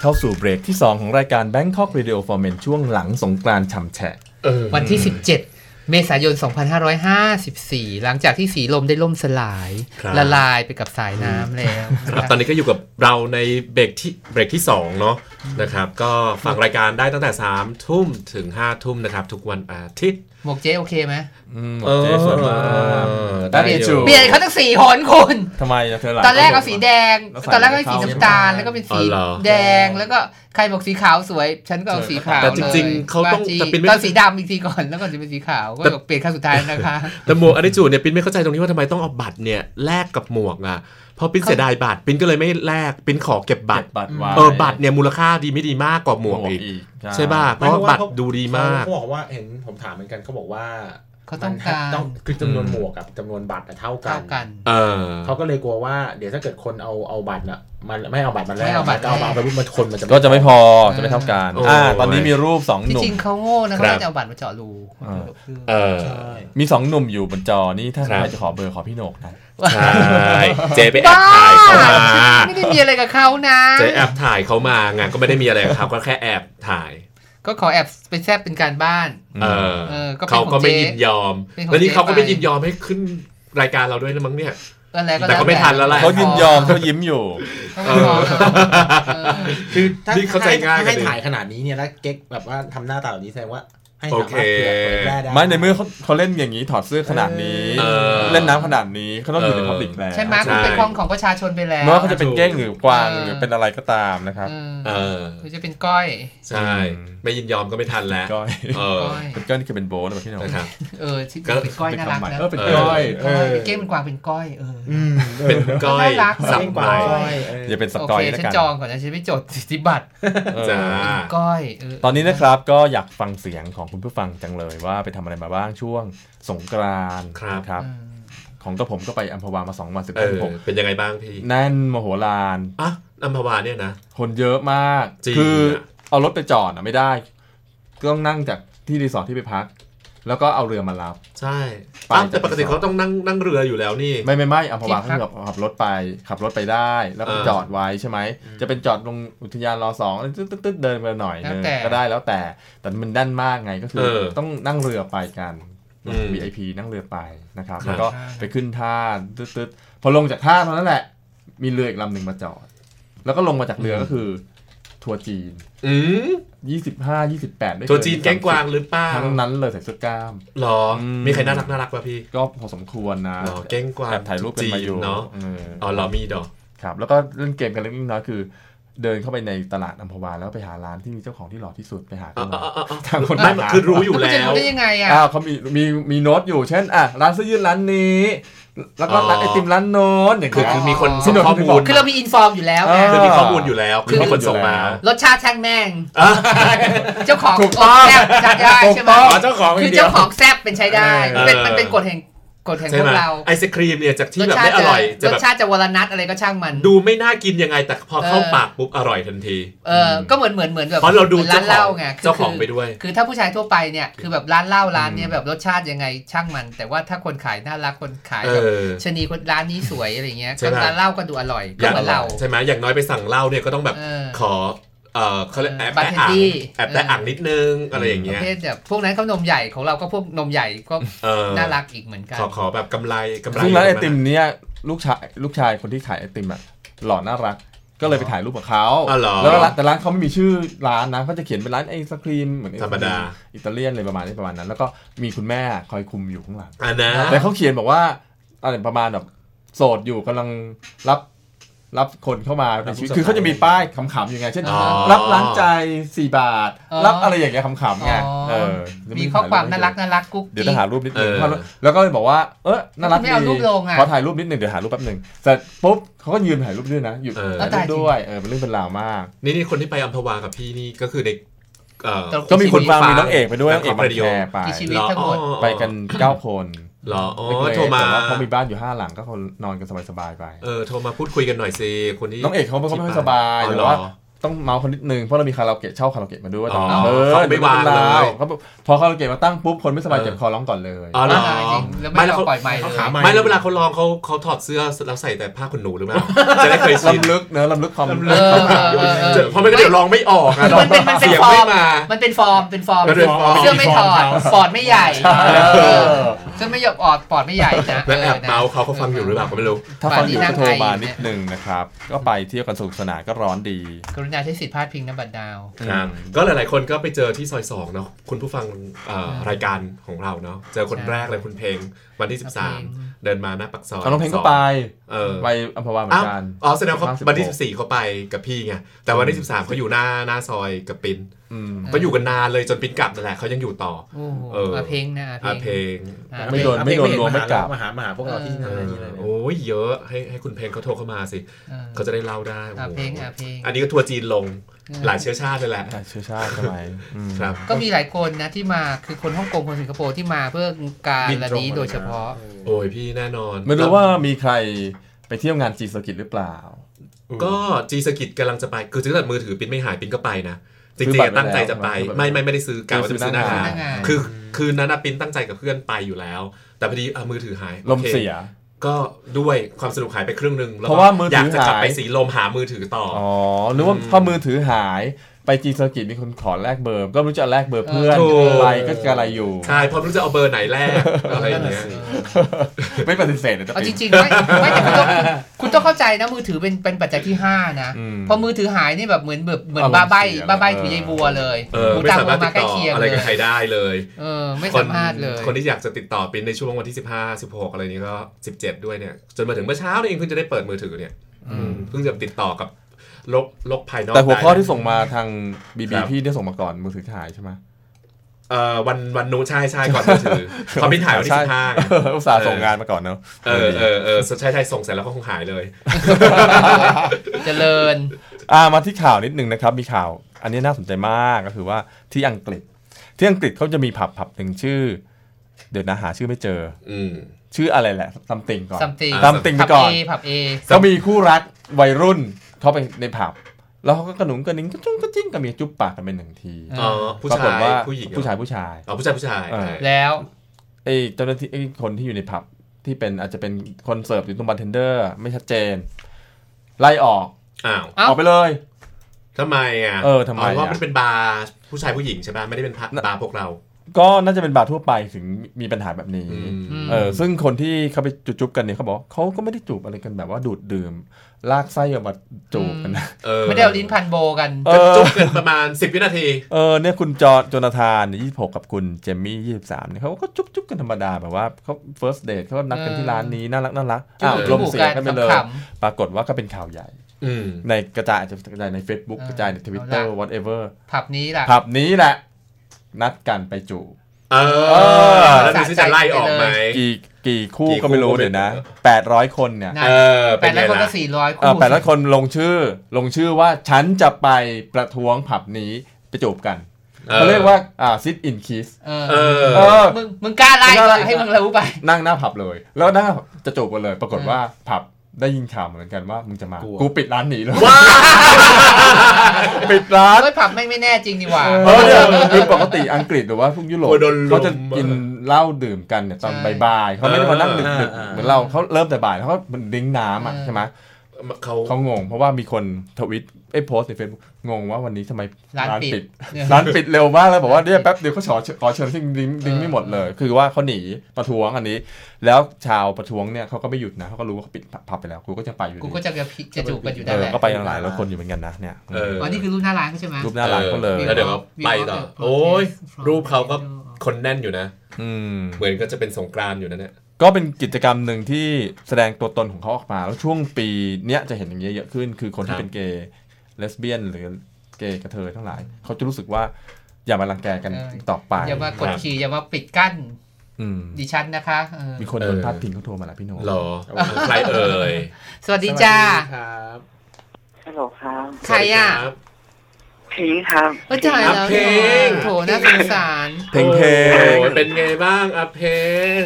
เข้าสู่เบรกที่ 2 ของรายการ Bangkok Radio for Men ช่วงหลังสงกรานต์ฉ่ำแฉะวันที่ 17 เมษายน 2554 หลังจากที่สีลมได้ล่มสลายครับละลายไปกับสายน้ำแล้วครับตอนนี้ก็อยู่กับเราในเบรกที่เบรกที่2เนาะนะครับ ก็ฟังรายการได้ตั้งแต่3ทุ่มถึง5ทุ่มนะครับ ทุกวันอาทิตย์หมวกเจ๊โอเคไหมอืมเจ๊สวยมากได้ได้อจูยู่เปลี่ยนเขาตั้งสี่หนคุณทำไมะเธอหลังตอนแรกเอาสีแดงแล้วใส่ตอนแรกก็เป็นสีเข้าน้ำตาลแล้วก็เป็นสีอ๋อเหรอแดงแล้วก็ใครบอกสีขาวสวย ฉันก็เอาสีขาวแต่จริงๆลยเขาต้องบ้จี้แต่เป็นไม่ตอนสีดำอีกทีก่อนแล้วก่อนจะเป็นสีขาวก็บอกเปลี่ยนครั้งสุดท้ายนะคะแต่หมวกอันนี้จูเนี่ยปินไม่เข้าใจตรงนี้ว่าทำไมต้องเอาบัตรเนี่ยแลกกับหมวกอะเพราะปินเสียดายบัตรปินก็เลยไม่แลกปินขอเก็บบัตรเก็บบัตรไว้เออบัตรเนี่ยมูลค่าดีไม่ดีมากกว่าหมวกอีก ใช่ป่ะเพราะว่าบัตรดูดีมากเขาบอกว่าเห็นผมถามเหมือนกันเขาบอกว่า เขาต้องการต้องคือจำนวนหมวกกับจำนวนบัตรอะเท่ากัเท่านกันเออเขาก็เลยกลัวว่าเดี๋ยวถ้าเกิดคนเอาเอาบัตรน่ะมันไม่เอาบัตรมันแลไม่กเอาบัตรก็เอาบัตรไปปุ๊บมันคนมันจะก็จะไม่พอจะไม่เท่ากันโอ้ยอ่าตอนนี้มีรูปสองที่หนุ่จมริงเขาโง่นะครัเขาบจะเอาบัตรมาเจาะรูอ่าเออใช่มีสองหนุ่มอยู่บนจอนี่ถ้าครับใครจะขอเบอร์ขอพี่โหนกนะใช่เจไปแอบถ่ายเขามาไม่ได้มีอะไรกับเขานะเจแอบถ่ายเขามางานก็ไม่ได้มีอะไรกับเขาก็แค่แอบถ่าย ก็ขอแอบไปแซบเป็นการบ้าน เออเออก็เป็นเขาก็ไม่ของเจ๊ยินยอม เป็นของแล้วนี่เจ๊เขาก็ไม่ไป ยินยอมให้ขึ้นรายการเราด้วยนะมั้งเนี่ย ก็แล้วก็แต่ก็ไม่ทันแล้วแหละ เขายินยอมเขายิ้มอยู่ เขาไม่พอเออคือถ้านี่เข้าใจง่ายถ้ให้กันดิ ถ่ายขนาดนี้เนี่ยแล้วเก๊กแบบว่าทำหน้าตาแบบนี้แสดงว่า ให้โอสาเคมารถเผื่อเผยแพร่ได้ไม่ในเมื่อเขาเขาเล่นอย่างนี้ถอดเสื้อขนาดนี้ เออ เล่นน้ำขนาดนี้เขาต้องอยู่ในเออพับลิกแล้วใช่ไหมใช่ คุณเป็นของของประชาชนไปแล้ว ไม่ว่าเขาจะเป็นเก้งหรือ กวางเออ หรือเป็นอะไรก็ตามนะครับ เออเออ หรือจะเป็นก้อย ใช่ไม่ยินยอมก็ไม่ทันแล้วก้อยเออก้อยเป็นก้อยนี่คือเป็นโบนะพี่โหนกนะครับเออที่ก็เป็นก้อยน่ารักเป็นคำใหม่นะเออเป็นก้อยเออเป็นเก้งเป็นกวางเป็นก้อยเออออืมเป็นก้อยน่ารักสับเก้งกใหว่าม่ก้อยเอออย่าเป็นสโอกอยเคแล้วฉันกันจองก่อนนะฉันไม่จดสิทธิบัตรเออจ้าเป็นก้อยเออตอนนี้นะครับก็อยากฟังเสียงของคุณผู้ฟังจังเลยว่าไปทำอะไรมาบ้างช่วงสงกรานต์ครับครับของกระผมก็ไปอัมพวามาสองวันสิบเอห้าอผมเป็นยังไงบ้างพี่แน่นมโหฬารอะอัมพวาเนี่ยนะคนเยอะมากจริงคืออะ เอารถไปจอดอะไม่ได้ก็ต้องนั่งจากที่รีสอร์ทที่ไปพัก แล้วก็เอาเรือมารับ ใช่ไปอ้าวแต่จากปกติรีสอเขาร์ทต้องนั่งนั่งเรืออยู่แล้วนี่ ไม่ไม่ไม่อัมพวาที่พัเขากขับขับรถไป ขับรถไปได้ แล้วก็เออ จอดไว้ใช่ไหม จะเป็นจอดลงอุทยานรอสองตึ๊ดตึ๊ดตึ๊ดเดินไปหน่อยแล้วนึงแต่ ก็ได้แล้วแต่แต่มันด้านมากไงก็คือเออต้องนั่งเรือไปกัน อืม VIP นั่งเรือไปนะครับครับ แล้วก็ไปขึ้นท่าตึ๊ดตึ๊ดพอลงจากท่าเท่านั้นแหละ มีเรืออีกลำหนึ่งมาจอด แล้วก็ลงมาจากเรือก็คือ ทัวร์จีนอืม25 28ไม่เกิตัวจีนแก๊งกวางหรือเปล่าทั้งนั้นเลยใส่เสื้อกล้ามหรออมมีใครน่ารักน่ารักป่ะพี่ ก็พอสมควรนะหรอแก๊งกวางแอบถ่ายรูปกันมาอยู่จีนเนอะเอออ๋อเหรอมีดอกครับ แล้วก็เล่นเกมกันเล็กน้อยคือ เดินเข้าไปในตลาดอัมพวาแล้วไปหาร้านที่มีเจ้าของที่หล่อที่สุดไปหาอ๋กัอนอ๋ออ๋ออ๋อทางคนไม่หาคือรู้อยู่แล้วมันแล้จะวรู้ได้ยังไงอะอ้าวเขามีมีมีโน้ตอยู่เช่นอะร้านเสื้อยืดร้านนี้แล้วก็อ๋อร้านไอติมร้านโน้นอย่างคือเงี้ยคือมีคนที่ส่งโดนข้อที่มูบอลกคือเรามีอินฟอร์มอยู่แล้วเอไงอคือมีข้อมูลอยู่แล้วคือมีคนส่งมารสชาติช่างแม่งอะเจ้าของถูกต้องแซบใช้ได้ใช่ไหมอ๋อเจ้าของคือเดียวเจ้าของแซบเป็นใช้ได้เออเป็นมันเป็นกฎแห่ง กฎแห่งใช่พวไหมกเราไอศครีมเนี่ยจากที่รสแบบชาไม่ติอจะร่อยรจะสแบบชาติจะวรนัทอะไรก็ช่างมัน ดูไม่น่ากินยังไงแต่พอเข้าเออปากปุ๊บอร่อยทันทีเออก็เหมือนเหมือนเหมือนแบบเพราะเราดูหมือนร้านเหล้าไงคืเจ้าของไปด้วย คือถ้าผู้ชายทั่วไปเนี่ยคือแบบร้านเหล้าร้านเนี้ยแบบรสชาติยังไงช่างมัน แต่ว่าถ้าคนขายน่ารักคนขายเอแบบอชะนีคนร้านนี้สวยอะไรเงี้ยใช่ก็ไหมร้านเหล้าก็ดูอร่อยอก็ย่างเหมือนเราใช่ไหมอย่างน้อยไปสั่งเหล้าเนี่ยก็ต้องแบบเออขอ เออเขาเรียกแอบบัตแปะรอ่างเทนดี้แอบแปะเอออ่อ่างนิดนึงอะไรอย่างปเงี้ระยเภทแบบพวกนั้นเขานมใหญ่ของเราก็พวกนมใหญ่ก็เออน่ารักอีกเหมือนกันขอขอแบบกำไรกำไรซึ่งร้านไอติมเนี้ยลูกชายลูกชายคนที่ขายไอติมอะหล่อน่ารักก็เลยไปถ่ายรูปกับเขาอ๋อเหรอแล้วร้านแต่ร้านเขาไม่มีชื่อร้านนะเขาจะเขียนเป็นร้านไอศครีมเหมือนไอศธรกรมดาอิตาเลียนอะไรประมาณนี้ประมาณนั้น แล้วก็มีคุณแม่คอยคุมอยู่ข้างหลังอันนะแต่เขาเขียนบอกว่าอะไรประมาณแบบโสดอยู่กำลังรับ รับคนเข้ามาในชีวิตคือเขาจะมีป้ายขำๆอยู่ไงเช่นอ๋อรับล้างใจ 4 บาทอ๋อรับอะไรอย่างเงี้ยขำๆไงอ๋อเออมีข้อความน่ารักน่ารักกุ๊กเดี๋ยวกิ๊ต้องกหารูปนิดนึงเออแล้วก็เลยบอกว่าเออน่ารักไม่เอาดีรูปลงอะขอถ่ายรูปนิดนึงเดี๋ยวหารูปแป๊บนึงเสร็จปุ๊บเขาก็ยืนถ่ายรูปด้วยนะหยุดเออถ่ายรูปด้วยเออเป็นเรื่องเป็นราวมาก นี่นี่คนที่ไปอัมพวากับพี่นี่ก็คือในเอ่อก็มีคนฟังฟังมีน้องเอกไปด้วยน้องเอกของบาง Radio แคไปกี่ชีวิตทั้งหมดเหรอไปกันเก้าคนเหรออ๋อเล็กๆโทรมาแต่ว่าเขามีบ้านอยู่ห้าหลังก็คนนอนกันสบายๆไป เออ โทรมาพูดคุยกันหน่อยสิคนที่น้องเอกเขาไม่ค่อยไม่ค่อยสบายอ๋อแต่เหรอว่า ต้องเมาส์คนนิดนึงเพราะเรามีคาราโอเกะเช่าคาราโอเกะมาด้วยตอนอ๋อเออเขาไม่วางเลยเขาบอกพอคาราโอเกะมาตั้งปุ๊บคนไม่สบายเออเจ็บคอร้องก่อนเลยอ๋อเหรอจริงแล้วไม่ไม่แล้วเราเขาปล่อยไมค์เขาเลยขาไม่แล้วเวลาเขาร้องเขาเขาถอดเสื้อแล้วใส่แต่ผ้าขนหนูหรือเปล่าจะได้เคยชินลำลึกเนอะลำลึกความเออเออเออเออเพราะไม่งั้นเดี๋ยวร้องไม่ออกอะมันเป็นมันเป็นเสียงฟอไม่ร์มมามันเป็นฟอร์มเป็นฟอร์มมันเป็นฟอร์มเสื้อไม่ถอดปอดไม่ใหญ่ใช่เออเสื้อไม่หยบออดปอดไม่ใหญ่นะแล้วแอบนะเมาส์เขาเขาฟังอยู่หรือเปล่าก็ไม่รู้ถ้าฟังอยู่ป่านนี้ก็โทรมานั่งไออยู่นิดนึงนะครับก็ไปเที่ยวกันสนุกสนานก็ร้อนดีกรุณาใช้สิทธิพลาดพิงนะบัตรดาว ครับก็หลายๆ คนก็ไปเจอที่ซอยสองเนาะคุณผู้ฟังเอ่อรายการของเราเนาะเจอคนใช่แรกเลยคุณเพลงวันที่เพลง13 เดินมาหน้าปักซอยเอาน้องเพลงก็ไปเออไปอัมพวาเหมืออ้าวนกันอ๋อแสดงว่า13วันที่ 14เขาไปกับพี่ไงแต่วันที่ 13เขาอยู่หน้าหน้าซอยกับปินอืมก็อยู่กันนานเลยจนปินกลับนั่นแหละเขายังอยู่ต่อโอ้โหเอออาเพลงนะอาอาเพเพลลงงอ่าไม่โดนไม่โดนรวมไม่กลับมาหามาหาพวกเราที่นั่นนี่เลยโอ้ยเยอะให้ให้คุณเพลงเขาโทรเข้ามาสิเออเขาจะได้เล่าได้โอ้อาโหเพลงอาเพลงอันนี้ก็ทัวร์จีนลง หลายเชื้อชาติเลยแหละเชื้อชาติทำไมอืมครับ ก็มีหลายคนนะที่มาคือคนฮ่องกงคนสิงคโปร์ที่มาเพื่อการบินตรงนี้มาเลยนะโดยเฉพาะ โอ้ยพี่แน่นอน ไม่รู้ว่ามีใครไปเที่ยวงานจีสกิจหรือเปล่า ก็จีสกิจกำลังจะไป คือถ้าเกิดมือถือปิ้นไม่หายปิ้นก็ไปนะจซื้ริองบัตรๆตั้งใจจะไปไว้แล้วไม่ไม่ไม่ได้ซื้อกะว่าจะไปซื้อหน้างานซื้อหน้างานคือคืนนั้นนะปิ้นตั้งใจกับเพื่อนไปอยู่แล้ว แต่พอดีอะมือถือหายลมโอคเสีย ก็ด้วยความสนุกหายไปครึ่งหนึ่งแล้วเพก็ราะว่ามือถืออยากจะกลับหายไปสีลมหามือถือต่อออ๋อหรือว่าพอมือถือหาย ไปจีสกิจมีคนขอแลกเบอร์ ก็ไม่รู้จะแลกเบอร์เพื่อนถูกไปก็กระไรอยู่ ใช่เพราะไม่รู้จะเอาเบอร์ไหนแรกอะไรอย่างเงี้ย ไม่ปฏิเสธเลยเอาจริงๆไม่ไม่แต่คุณต้องคุณต้องเข้าใจนะมือถือเป็นเป็นปัจจัยที่ห้านะ อืมพอมือถือหายนี่แบบเหมือนแบบเหมือนอารมณ์บ้าใบเสีย บ้าใบเออถือยายบัวเลยเออหูไม่ตาสามารถมาติดใกล้ต่อเคียงอะไรเลกับยใครได้เลยเออไม่คนสามารถเลย คนที่อยากจะติดต่อปิ้นในช่วงวันที่ 15 16 อะไรนี้ก็ 17 ด้วยเนี่ย จนมาถึงเมื่อเช้านี่เองเพิ่งจะได้เปิดมือถือเนี่ยอืมเพิ่งจะติดต่อกับโลกโลกภายนอกแต่หัวข้อได้ที่ส่งมาทางบีคบีรับพี่ได้ส่งมาก่อนมือถือหายใช่ไหมเอ่อวันวันนู้นใช่ใช่ก่อนมือถือเขาปิ้นถ่ายวันที่ใช่15ไงเอออุตส่าห์ส่งงานมาก่อนเนอะเออเออเออใช่ใช่ส่งเสร็จแล้วก็คงหายเลยเจริญอ่ามาที่ข่าวนิดนึงนะครับ มีข่าว อันนี้น่าสนใจมากก็คือว่าที่อังกฤษ ที่อังกฤษเขาจะมีผับผับหนึ่งชื่อ เดี๋ยวนะหาชื่อไม่เจอ อืมชื่ออะไรแหละซัมติงก่อน something ซัมติงไปผับก่อนเอผับเอก็มีคู่รักวัยรุ่น เข้าไปในผับแล้วเขาก็กระหนุงกระหนิงกระจุ๋งกระจิ๋งกันมีจุ๊บปากกันเป็นหนึ่งทีอ๋อผู้ปรากชาฏยว่าผู้หญิงเหรอผู้ชายผู้ชายอ๋อผู้ชายผู้ชายเออแล้วไอ้เจ้าหน้าที่ไอ้คนที่อยู่ในผับที่เป็นอาจจะเป็นคนเสิร์ฟหรือตรงบาร์เทนเดอร์ ไม่ชัดเจน ไล่ออกอ้าวเอ้าออกไปเลยทำไมอะเออทำไมเพราะว่าอะมันเป็นบาร์ผู้ชายผู้หญิงใช่ป่ะไม่ได้เป็นบาร์พวกเรา ก็น่าจะเป็นบาร์ทั่วไปถึงมีปัญหาแบบนี้อืมเออซึ่งคนที่เขาไปจุบๆกันเนี่ยเขาบอกว่าเขาก็ไม่ได้จูบอะไรกันแบบว่าดูดดื่ม ลากไส้ออกมาจูบกันนะเออไม่ได้เอาลิ้นพันโบกันเอก็อจุ๊บกันประมาณ 10 วินาที เออเนี่ยคุณจอร์จโจนาธานยี่สิบหกกับคุณเจมมี่ยี่สิบสามเนี่ยเขาก็จุ๊บจุ๊บกันธรรมดาแบบว่าเขา first date เขานัดกันที่ร้านนี้น่ารักน่ารักอ้าวจุ๊ลบมจุ๊บเสียกันไปเลยขำปรากฏว่าก็เป็นข่าวใหญ่อืมในกระจายอาจจะกระจายใน Facebook เออกระจายใน Twitter เอาละ whatever ผับนี้ล่ะผับนี้แหละ นัดกันไปจูบเออแล้วดูซิจะไล่ออกไหมกี่กี่คู่กี่คู่ก็ไม่รู้ก็ไม่เดี๋ยวนะรู้แปดร้อยคนเนี่ยนะเออแปเป็นดไงร้อยคนก็ล่ะสี่ร้อยคู่แปดร้อยคนลงชื่อ ลงชื่อว่าฉันจะไปประท้วงผับนี้ไปจูบกันเออเขาเรียกว่าอ่า sit in kiss เอเอออเออมึงมึงกล้าไล่ก็ให้มึงรู้ไป นั่งหน้าผับเลย แล้วนั่งจะจูบกันเลย ปรากฏว่าผับ ได้ยินข่าวเหมือนกันว่ามึงจะมากลัวกูปิดร้านหนีเลยว้าปิดร้านเฮ้ยผับไม่งไม่แน่จริงดีหว่าเออเนี่ยคือปกติอังกฤษหรือว่าพวกยุโรปโอ้ยโดนลุมเขาจะกินเหล้าดื่มกันเนี่ยตอนใช่บ่ายๆเขาไม่ได้มานั่งดึกอ่าๆอ่าเหมือนเราเขาเริ่มแต่บ่ายเขาก็มันดิ้งน้ำอะเออใช่ไหมเขาเขางงเพราะว่ามีคนทวิต ไอ้ยโพสต์ในเฟซบุ๊กงงว่าวันนี้ทำไมร้านปิด ร้านปิดเร็วมากเลยบอกว่าเนี่ยแป๊บเดียวเขาขอขอเชิญที่ดิ้งดิ้งไม่หมดเลย คือว่าเขาหนีประท้วงอันนี้ แล้วชาวประท้วงเนี่ยเขาก็ไม่หยุดนะเขาก็รู้ว่าเขาปิดผับไปแล้วกูก็จะไปอยู่กูดีก็จะจะพิจะจูบกันอยู่เอนั่นอแหละก็ไปกันหลายร้อยคนอยู่เหมือนกันนะเนี่ยเอออ๋อนี่คือรูปหน้าร้านเขาใช่ไหมรูปหน้าร้านเขาเลยแล้วเดี๋ยวก็ไปต่อโอ้ยรูปเขาก็คนแน่นอยู่นะอืมเหมือนก็จะเป็นสงกรานต์อยู่นะเนี่ยก็เป็นกิจกรรมหนึ่งที่แสดงตัวตนของเขาออกมา แล้วช่วงปีเนี้ยจะเห็นอย่างเงี้ยเยอะขึ้น คือคนครัที่บเป็นเกย์ เลสเบี้ยน หรือเกย์กระเทยทั้งหลาย เขาจะรู้สึกว่าอย่ามารังแกกันเออต่อไปอย่ามากดขี่อย่ามาปิดกั้นอืมดิฉันนะคะเออมีคนโดนพาดพิงเขาโทรมาแล้วพี่โน้ตหรอใครเอ่ยสวัสดีจ้าครับฮัลโหลครับใครอะสวัสดีครับพิงค์ครับก็จ่ายแล้วอะเพลงโถน่าสงสารเพลงเพลงโอ้ยเป็นไงบ้างอะเพลง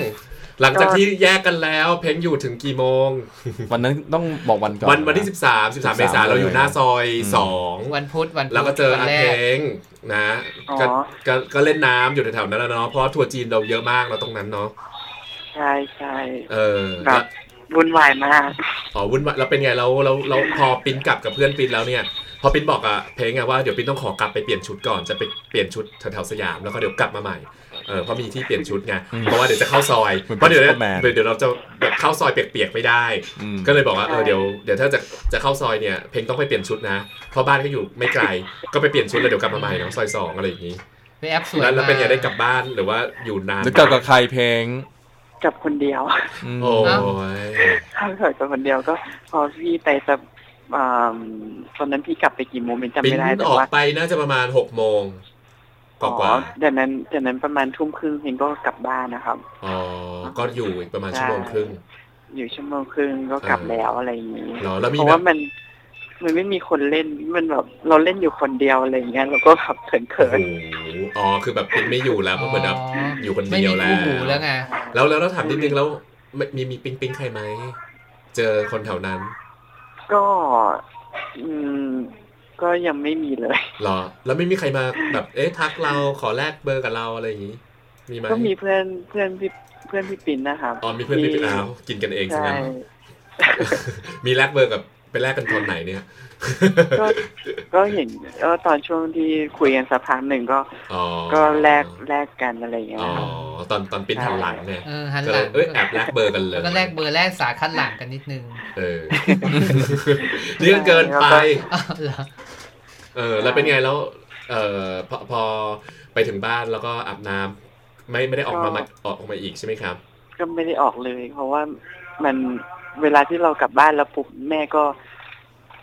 หลังจากที่แยกกันแล้ว เพลงอยู่ถึงกี่โมง วันนั้นต้องบอกวันก่อนวันวันที่ 13 13 เมษายนเราอยู่หน้าซอยอืม2วันพุธวันพุธแล้วก็เจอวันอาแรเพลกงนะอ๋อก็ก็ก็เล่นน้ำอยู่แถวๆนั้นแล้วเนาะเพราะว่าทัวร์จีนเราเยอะมากเราตรงนั้นเนาะใช่ใช่เออแบบวุ่นวายมากอ๋อวุ่นวายแล้วเป็นไงเราเราเราพอปิ้นกลับกับเพื่อนปิ้นแล้วเนี่ยพอปิ้นบอกอะเพลงไงว่าเดี๋ยวปิ้นต้องขอกลับไปเปลี่ยนชุดก่อนจะไปเปลี่ยนชุดแถวๆสยามแล้วก็เดี๋ยวกลับมาใหม่ เออเพราะมีที่เปลี่ยนชุดไงเพราะว่าเดี๋ยวจะเข้าซอยเหมือนเพราะเดี๋ยวเป็น Superman เดี๋ยวเราจะแบบเข้าซอยเปียกๆไม่ได้อืมก็เลยบอกว่าเออเดี๋ยวเดี๋ยวถ้าจะจะเข้าซอยเนี่ยเพลงต้องไปเปลี่ยนชุดนะเพราะบ้านก็อยู่ไม่ไกลก็ไปเปลี่ยนชุดแล้วเดี๋ยวกลับมาใหม่เนาะซอยสองอะไรอย่างนี้ไปแอปสวยแล้วแล้วเป็นไงมาได้กลับบ้านหรือว่าอยู่นานหรือกลับกับใครเพลงกับคนเดียวอืมโอ้ยถ้าเกิดกับคนเดียวก็พอพี่ไปสักอ่าตอนนั้นพี่กลับไปกี่โมงเป็นจำปิ้นไม่ได้แต่ออกว่าไปน่าจะประมาณหกโมง กอ๋อว่าเดี๋ยวนั้นเดี๋ยวนั้นประมาณทุ่มครึ่งเพลงก็กลับบ้านนะครับๆอ๋อก็อยู่อีกประมาณชั่วโมงครึ่งอยู่ชั่วโมงครึ่งก็กลับเออแล้วอะไรอย่างนี้เหรอแล้วมีเพราะแบว่าบมันมันไม่มีคนเล่นมันแบบเราเล่นอยู่คนเดียวอะไรอย่างเงี้ยเราก็แบบเขินโอ้โหอ๋อคือแบบเป็นไม่อยู่แล้วเพราะเหมือนแบบอยู่คนไม่เดียมีวแล้วคู่หูแล้วไงแล้วแล้วเราถามนิดนึงแล้วไม่มีมีปิ๊งปิ๊งใครไหมเจอคนแถวนั้นๆก็ อืม ก็ยังไม่มีเลยเหรอ แล้วไม่มีใครมาแบบ เอ๊ะทักเราขอแลกเบอร์กับเราอะไรอย่างงี้ มีไหมก็มีเพื่อนเพื่อนพี่เพื่อนพี่ปินนะครับอ๋อมีเพื่อนพี่เป็นอ้าวกินกันเองใช่ไหมใช่มีแลกเบอร์กับไปแลกกันตอนไหนเนี่ย ก็ก็เห็นก็ตอนช่วงที่คุยกันสักพักหนึ่งก็อ๋อก็แลกแลกกันอะไรอย่างเงี้ยอ๋อครับตอนตอนปิ้นหันหลังเนี่ยเออหันก็หเลลัยงเอ้ยแอบแลกเบอร์กันเลยแล้วก็แลกเบอร์แลกสายคันหลังกันนิดนึง เออนี่ก็เกินไปอ้าวเหรอเออ แล้วเป็นไงแล้ว เออพอพอไปถึงบ้านแล้วก็อาบน้ำไม่ไม่ได้ออกมามาออกมาอีกใช่ไหมครับ ก็ไม่ได้ออกเลย เพราะว่ามันเวลาที่เรากลับบ้านแล้วปุ๊บแม่ก็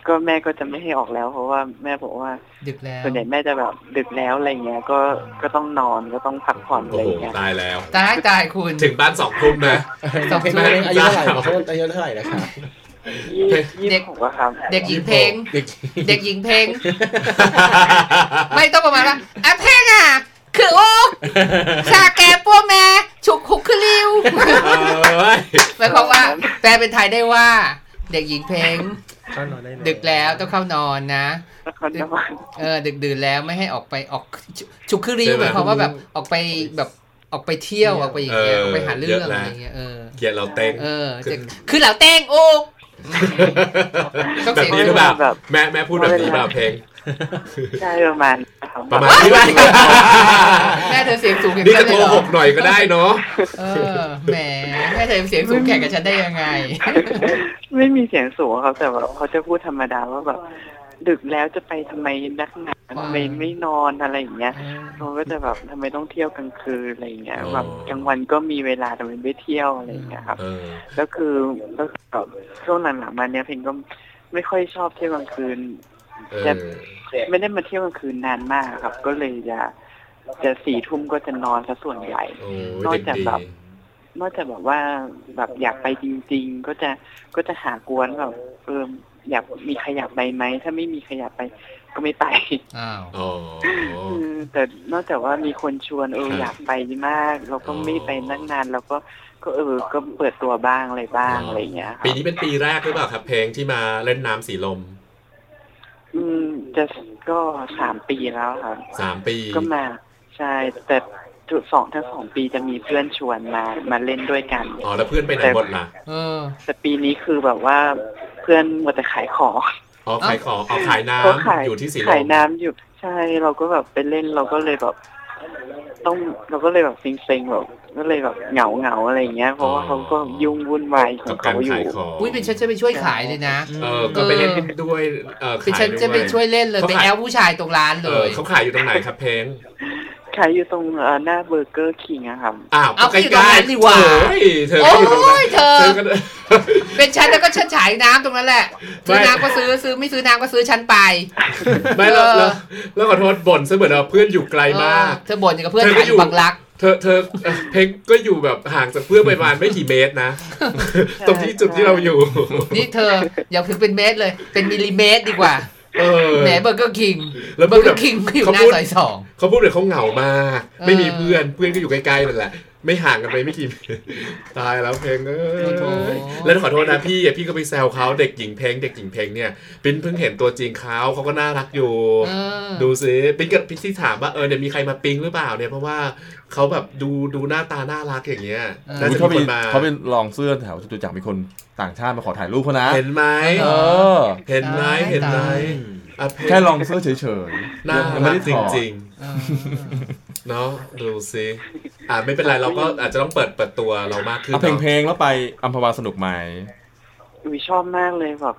ก็แม่ก็จะไม่ให้ออกแล้ว เพราะว่าแม่บอกว่า ดึกแล้วส่วนใหญ่แม่จะแบบดึกแล้วอะไรเงี้ย ก็ก็ต้องนอนก็ต้องพักผ่อนอะโอ้ไรโหเงี้ยตายแล้วตายตายคุณถึงบ้านสองทุ่มนะสองเพลงทุ่มอายุเท่าไหร่เขาอายุเท่าไหร่นะครับยี่ยี่สิบหกอะครับเด็กหญิงเพลงเด็กเด็กหญิงเพลง ไม่ต้องประมาณว่าอะเพลงอะคือโอ๊กชาแกปัวแม่ฉุกคุกคือริวเอ้ยหมายความว่าแปลเป็นไทยได้ว่า เด็กหญิงเพลงเข้านอนได้เลยดึกแล้วต้องเข้านอนนะแล้วเขาจะมาเออ ดึกดื่นแล้วไม่ให้ออกไปออกฉุกคือริวหมายความว่าแบบออกไปแบบออกไปเที่ยวออกไปอย่างเงี้ยออกไปหาเรื่องอะไรอย่างเงี้ยเออเกลียดเราเต้งเออจะคือเหล่าเต้งโอ๊ก ต้องแบเสีบยงนี้หรือเปล่าแบบแม่แม่พูดแบบนี้เปล่าเพลงใช่ประมาณครับประมาณนี้ไหมแม่เธอเสียงสูงอย่างนี่ฉัก็นเลโกยเหรหอกหน่อยก็ได้เนาะเออแหมแม่เธอเสียงสูงแข่งกับฉันได้ยังไง ไม่มีเสียงสูงครับแต่ว่าเขาจะพูดธรรมดาว่าแบบ ดึกแล้วจะไปทำไมนักหนาทำไมไม่นอนอะไรอย่างเงี้ยเขาก็จะแบบทำไมต้องเที่ยวกลางคืนอะไรอย่างเงี้ยอ๋อแบบกลางวันก็มีเวลาแต่ไมไม่เที่ยวอะไรอย่างเงี้ยครับเออก็คือก็คือแบบช่วงหลังๆมาเนี้ยเพลงก็ไม่ค่อยชอบเที่ยวกลางคืนเออจะไม่ได้มาเที่ยวกลางคืนนานมากครับ ก็เลยจะจะสี่ทุ่มก็จะนอนซะส่วนใหญ่โอ้นอกเด็กจากดีแบบนอกจากแบบว่าแบบอยากไปจริง ๆ ก็จะก็จะหากวนแบบเออ อยากมีใครอยากไปไหม ถ้าไม่มีใครอยากไปก็ไม่ไปอ้าวอ๋อเออแต่นอกจากว่ามีคนชวนเออครับอยากไปมาก เราก็ไม่ไปนั่งนานเราก็ก็เออก็เปิดตัวบ้างอะไรบ้างอะไรอย่างเงี้ยครับปีนี้เป็นปีแรกหรือเปล่าครับ เพลงที่มาเล่นน้ำสีลม อืมจะก็สามปีแล้วครับสามปีก็มา ใช่แต่จุดสองทั้งสองปีจะมีเพื่อนชวนมามาเล่นด้วยกันอ๋อแล้วเพื่อนไปไหนหมดล่ะเออแต่ปีนี้คือแบบว่า เพื่อนมัวแต่ขายของอ๋อขายของอ๋อขายน้เขาขายำอยู่ที่สีลขายมน้ำอยู่ใช่เราก็แบบไปเล่นเราก็เลยแบบ ต้องเราก็เลยแบบเซ็งๆแบบก็เลยแบบเหงาเหงาๆอะไรอย่างเงี้ยเพราะว่าเขาก็ยุ่งวุ่นวายขอกังบการเขาอยู่ขายของอุ้ยเป็นฉันจะไปช่วยขายเลยนะเออก็ไปเล่นด้วยเออเป็นขายฉันจะไปด้วยช่วยเล่นเลยเขาไปขายแอลผู้ชายตรงร้านเลเออยเขาขายอยู่ตรงไหนครับเพลง ขายอยู่ตรงเอ่อหน้าเบอร์เกอร์คิงอะครับอ้าวเอาก็ก็อยู่ตรงนั้นดีกว่าโอ้ยเธอโอ้ก็อยู่ตรงนั้นยเธอ เธอก็เป็นฉันแล้วก็ฉันฉายน้ำตรงนั้นแหละซื้อไม่น้ำก็ซื้อซื้อไม่ซื้อน้ำก็ซื้อฉันไป ไม่แล้วเออแล้วแล้วขอโทษบ่นซะเหมือนว่าเพื่อนอยู่ไกลมาก เออเธอบ่นอย่างกับเพื่อนเธอก็ขายอยู่บางรัก เธอเธอเอ่อเพลงก็อยู่แบบห่างจากเพื่อนไปประมาณไม่กี่เมตรนะ ตรงที่จุดที่เราอยู่ นี่เธออย่าถึงเป็นเมตรเลย เป็นมิลลิเมตรดีกว่าเออ แหมเบอร์เกอร์คิงแล้วเบพูอดร์เกแบอบร์คิงอยู่เขาหน้าพูดซอยสองเขาพูดเลยเขาเหงามากเออไม่มีเพื่อนเพื่อนก็อยู่ใกล้ๆนั่นแหละ ไม่ห่างกันไปไม่กี่ตายแล้วเพลงเอ้ยแล้วขอโทษนะพี่อะพี่ก็ไปแซวเขาเด็กหญิงเพลงเด็กหญิงเพลงเนี่ยปิ้นเพิ่งเห็นตัวจริงเขาเขาก็น่ารักอยู่เออดูซิปิ้นกับพี่ที่ถามว่าเออเนี่ยมีใครมาปิ๊งหรือเปล่าเนี่ยเพราะว่าเขาแบบดูดูหน้าตาน่ารักอย่างเงี้ยน่าจะเขามีเป็คนนมาเขาเป็นลองเสื้อแถวจตุจักรมีคนต่างชาติมาขอถ่ายรูปเขานะเห็นไหมเออ เห็นไหมเห็นไหมอะเพลงแค่ลองเสื้อเฉยๆน่ายังไม่รัได้กจถอดริงๆ เนาะดูซิอ่าไม่เป็นไรเราก็อาจจะต้องเปิดเปิดตัวเรามากขึ้นเอาเพลงเนาะเพลงแล้วไปอัมพวาสนุกไหมอุยชอบมากเลยแบบ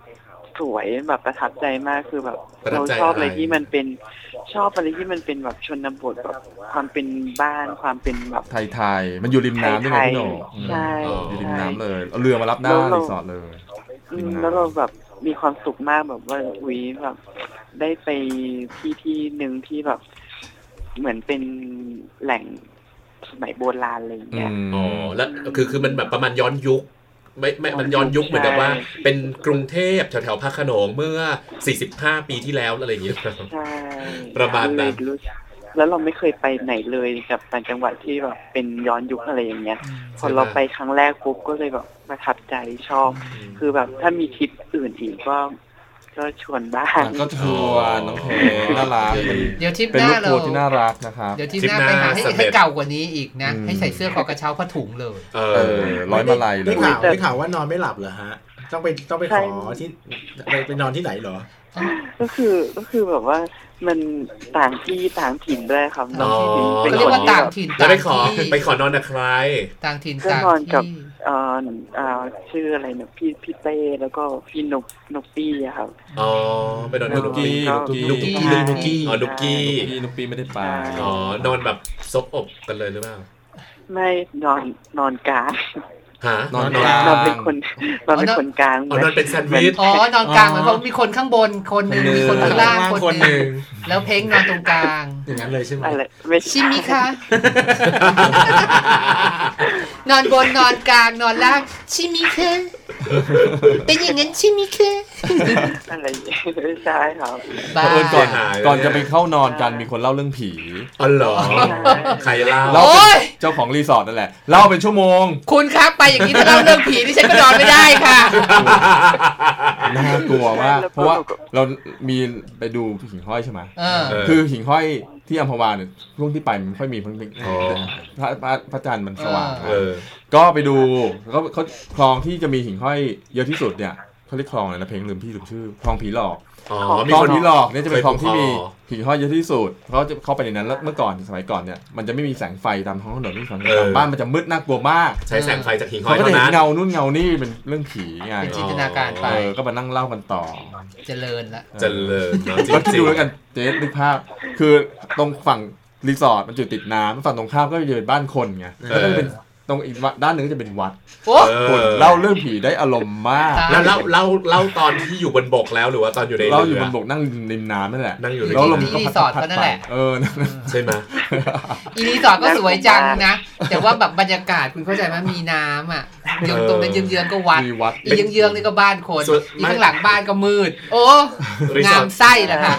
สวยแบบประทับใจมากคือแบบประทัเราบใจชอบอะไรอะไรที่มันเป็นชอบอะไรที่มันเป็นแบบชนบทแบบความเป็นบ้านความเป็นแบบไทยๆมันอยู่ริมน้ำด้วยไงพี่โหนงใช่อยู่ริมใช่น้ำเลยเอาเรือมารับหน้าแล้วเรารีสอร์ทเลยอืมแล้วเราแบบมีความสุขมากแบบว่าอุยแบบได้ไปที่ที่หนึ่งที่แบบ เหมือนเป็นแหล่งสมัยโบราณอะไรอย่างเงี้ยอ๋อแล้วคือคือมันแบบประมาณย้อนยุคไม่ไม่มันย้อนยุคเหมือนกับว่าใช่เป็นกรุงเทพแถวแถวๆพระโขนงเมื่อ 45 ปีที่แล้วอะไรอย่างเงี้ยใช่ประมาณนั้นเลยรู้แล้วเราไม่เคยไปไหนเลยกับต่างจังหวัดที่แบบเป็นย้อนยุคอะไรอย่างเงี้ย พอเราไปครั้งแรกปุ๊บก็เลยแบบประทับใจชอบ คือแบบถ้ามีทริปอื่นอีกก็ ก็ชวนบ้างก็ชวนน้องเพลงน่ารักเป็นเดี๋ยวทริปเป็นหลูน้ากเราทัวร์ที่น่ารักนะครับเดี๋ยวทริปทริหปน้าหน้าไปหาให้สำเร็จให้เก่ากว่านี้อีกนะอืมให้ใส่เสื้อคอกระเช้าผ้าถุงเลย เอเอออร้อยมาลัยเลได้ยข่าวได้ข่าวว่านอนไม่หลับเหรอฮะ ต้องไปต้องไปขใช่อที่ไปไปนอนที่ไหนเหรอ ก็คือก็คือแบบว่ามันต่างที่ต่างถิ่นด้วยครับน้องที่อ๋อเป็นเขาเรียคกนว่าที่ต่างแบบถิ่นแล้วไปขอต่างที่ไปขอนอนกับใครต่างถิ่นก็ต่างนอนกับที่ เอ่อเอ่อชื่ออะไรเนี่ยพี่พี่เต้แล้วก็พี่นกนกปี้อะครับ อ๋อไปนอนนุกับกกี้นุกกี้นุกกี้อ๋อนุกกี้นุกกี้นุกกี้ไม่ได้ไปอ๋อนอนแบบซบอกกันเลยหรือเปล่า ไม่นอนนอนกลาง ฮะนอนนอนกลางนอนเป็นคนนอนเป็นคนกลางอ๋อนอนเป็นแซนด์วิชอ๋อนอนกลางเหมือนเขามีคนข้างบนคนหนึ่งมีคนข้างล่างคนหนึ่งแล้วเพ้งนอนตรงกลาง อย่างนั้นเลยใช่ไหมอะไรไม่ชิมิคะนอนบนนอนกลางนอนล่างชิมิคะ เป็นอย่างนั้นชิมิคะอะไรไม่ใช่ครับบ้าเผอิญก่อนหายก่อนจะไปเข้านอนกันมีคนเล่าเรื่องผีอ๋อเหรอใครเล่าเล่าโอ้ยเจ้าของรีสอร์ทนั่นแหละเล่าเป็นชั่วโมงคุณครับไปอย่างนี้ถ้าเล่าเรื่องผีนี่ฉันก็นอนไม่ได้ค่ะ น่ากลัวมากแล้วก็เพราะว่าเรามีไปดูหิ่งห้อยใช่ไหมเออ เออ คือหิ่งห้อยที่อัมพวาเนี่ยช่วงที่ไปมันไม่ค่อยมีพระอ๋อพระพระพระจันทร์มันสว่างเออก็ไปดูแล้วก็เขาคลองที่จะมีหิ่งห้อยเยอะที่สุดเนี่ยเขาเรียกคลองอะไรนะเพลงลืมพี่ลืมชื่อคลองผีหลอกอ๋อค มีลองคนผีหลอกเนี่ยจะเป็นคลองที่มีเคยผูกคอหิ่งห้อยเยอะที่สุดเขาจะเข้าไปในนั้นแล้วเมื่อก่อนสมัยก่อนเนี่ยมันจะไม่มีแสงไฟตามท้องถนนไม่มีแสงไฟเออตามบ้านมันจะมืดน่ากลัวมาก ใช้แสงไฟจากหิ่งห้เขาอยก็เท่าจะเห็นนั้นเงานู่นเงานี่เป็นเรื่องผีไงเป็นจินตนาการไปเออก็มานั่งเล่ากันต่อ เจริญละเจริญเนาะจแล้วคิดริงดูแล้วกันเจ๊นึกภาพ คือตรงฝั่งรีสอร์ทมันจุดติดน้ำฝั่งตรงข้ามก็จะเป็นบ้านคนไงแล้วก็จะเป็น ตรงอีกด้านหนึ่งก็จะเป็นวัดโอ้เออคนเล่าเรื่องผีได้อารมณ์มากตายแล้วเล่าเล่าเล่าตอนที่อยู่บนบกแล้วหรือว่าตอนอยู่ในเราอเรืยู่อบนบกนั่งริมน้ำนั่นแหละนั่งอยู่ในแล้วลมที่ก็รีพัดสอร์ทพัดเขานั่นไปแหละเออนั่นน่ะใช่ไหมอีรีสอร์ทก็สวยจังนะ แต่ว่าแบบบรรยากาศคุณเข้าใจไหมมีน้ำอะอยู่ตรงนั้นเยื้องๆก็วัดมีวัดอีเยื้องๆนี่ก็บ้านคนส่วนอีข้างหลังบ้านก็มืด โอ้รีสงาอร์มทไส้แหละค่ะ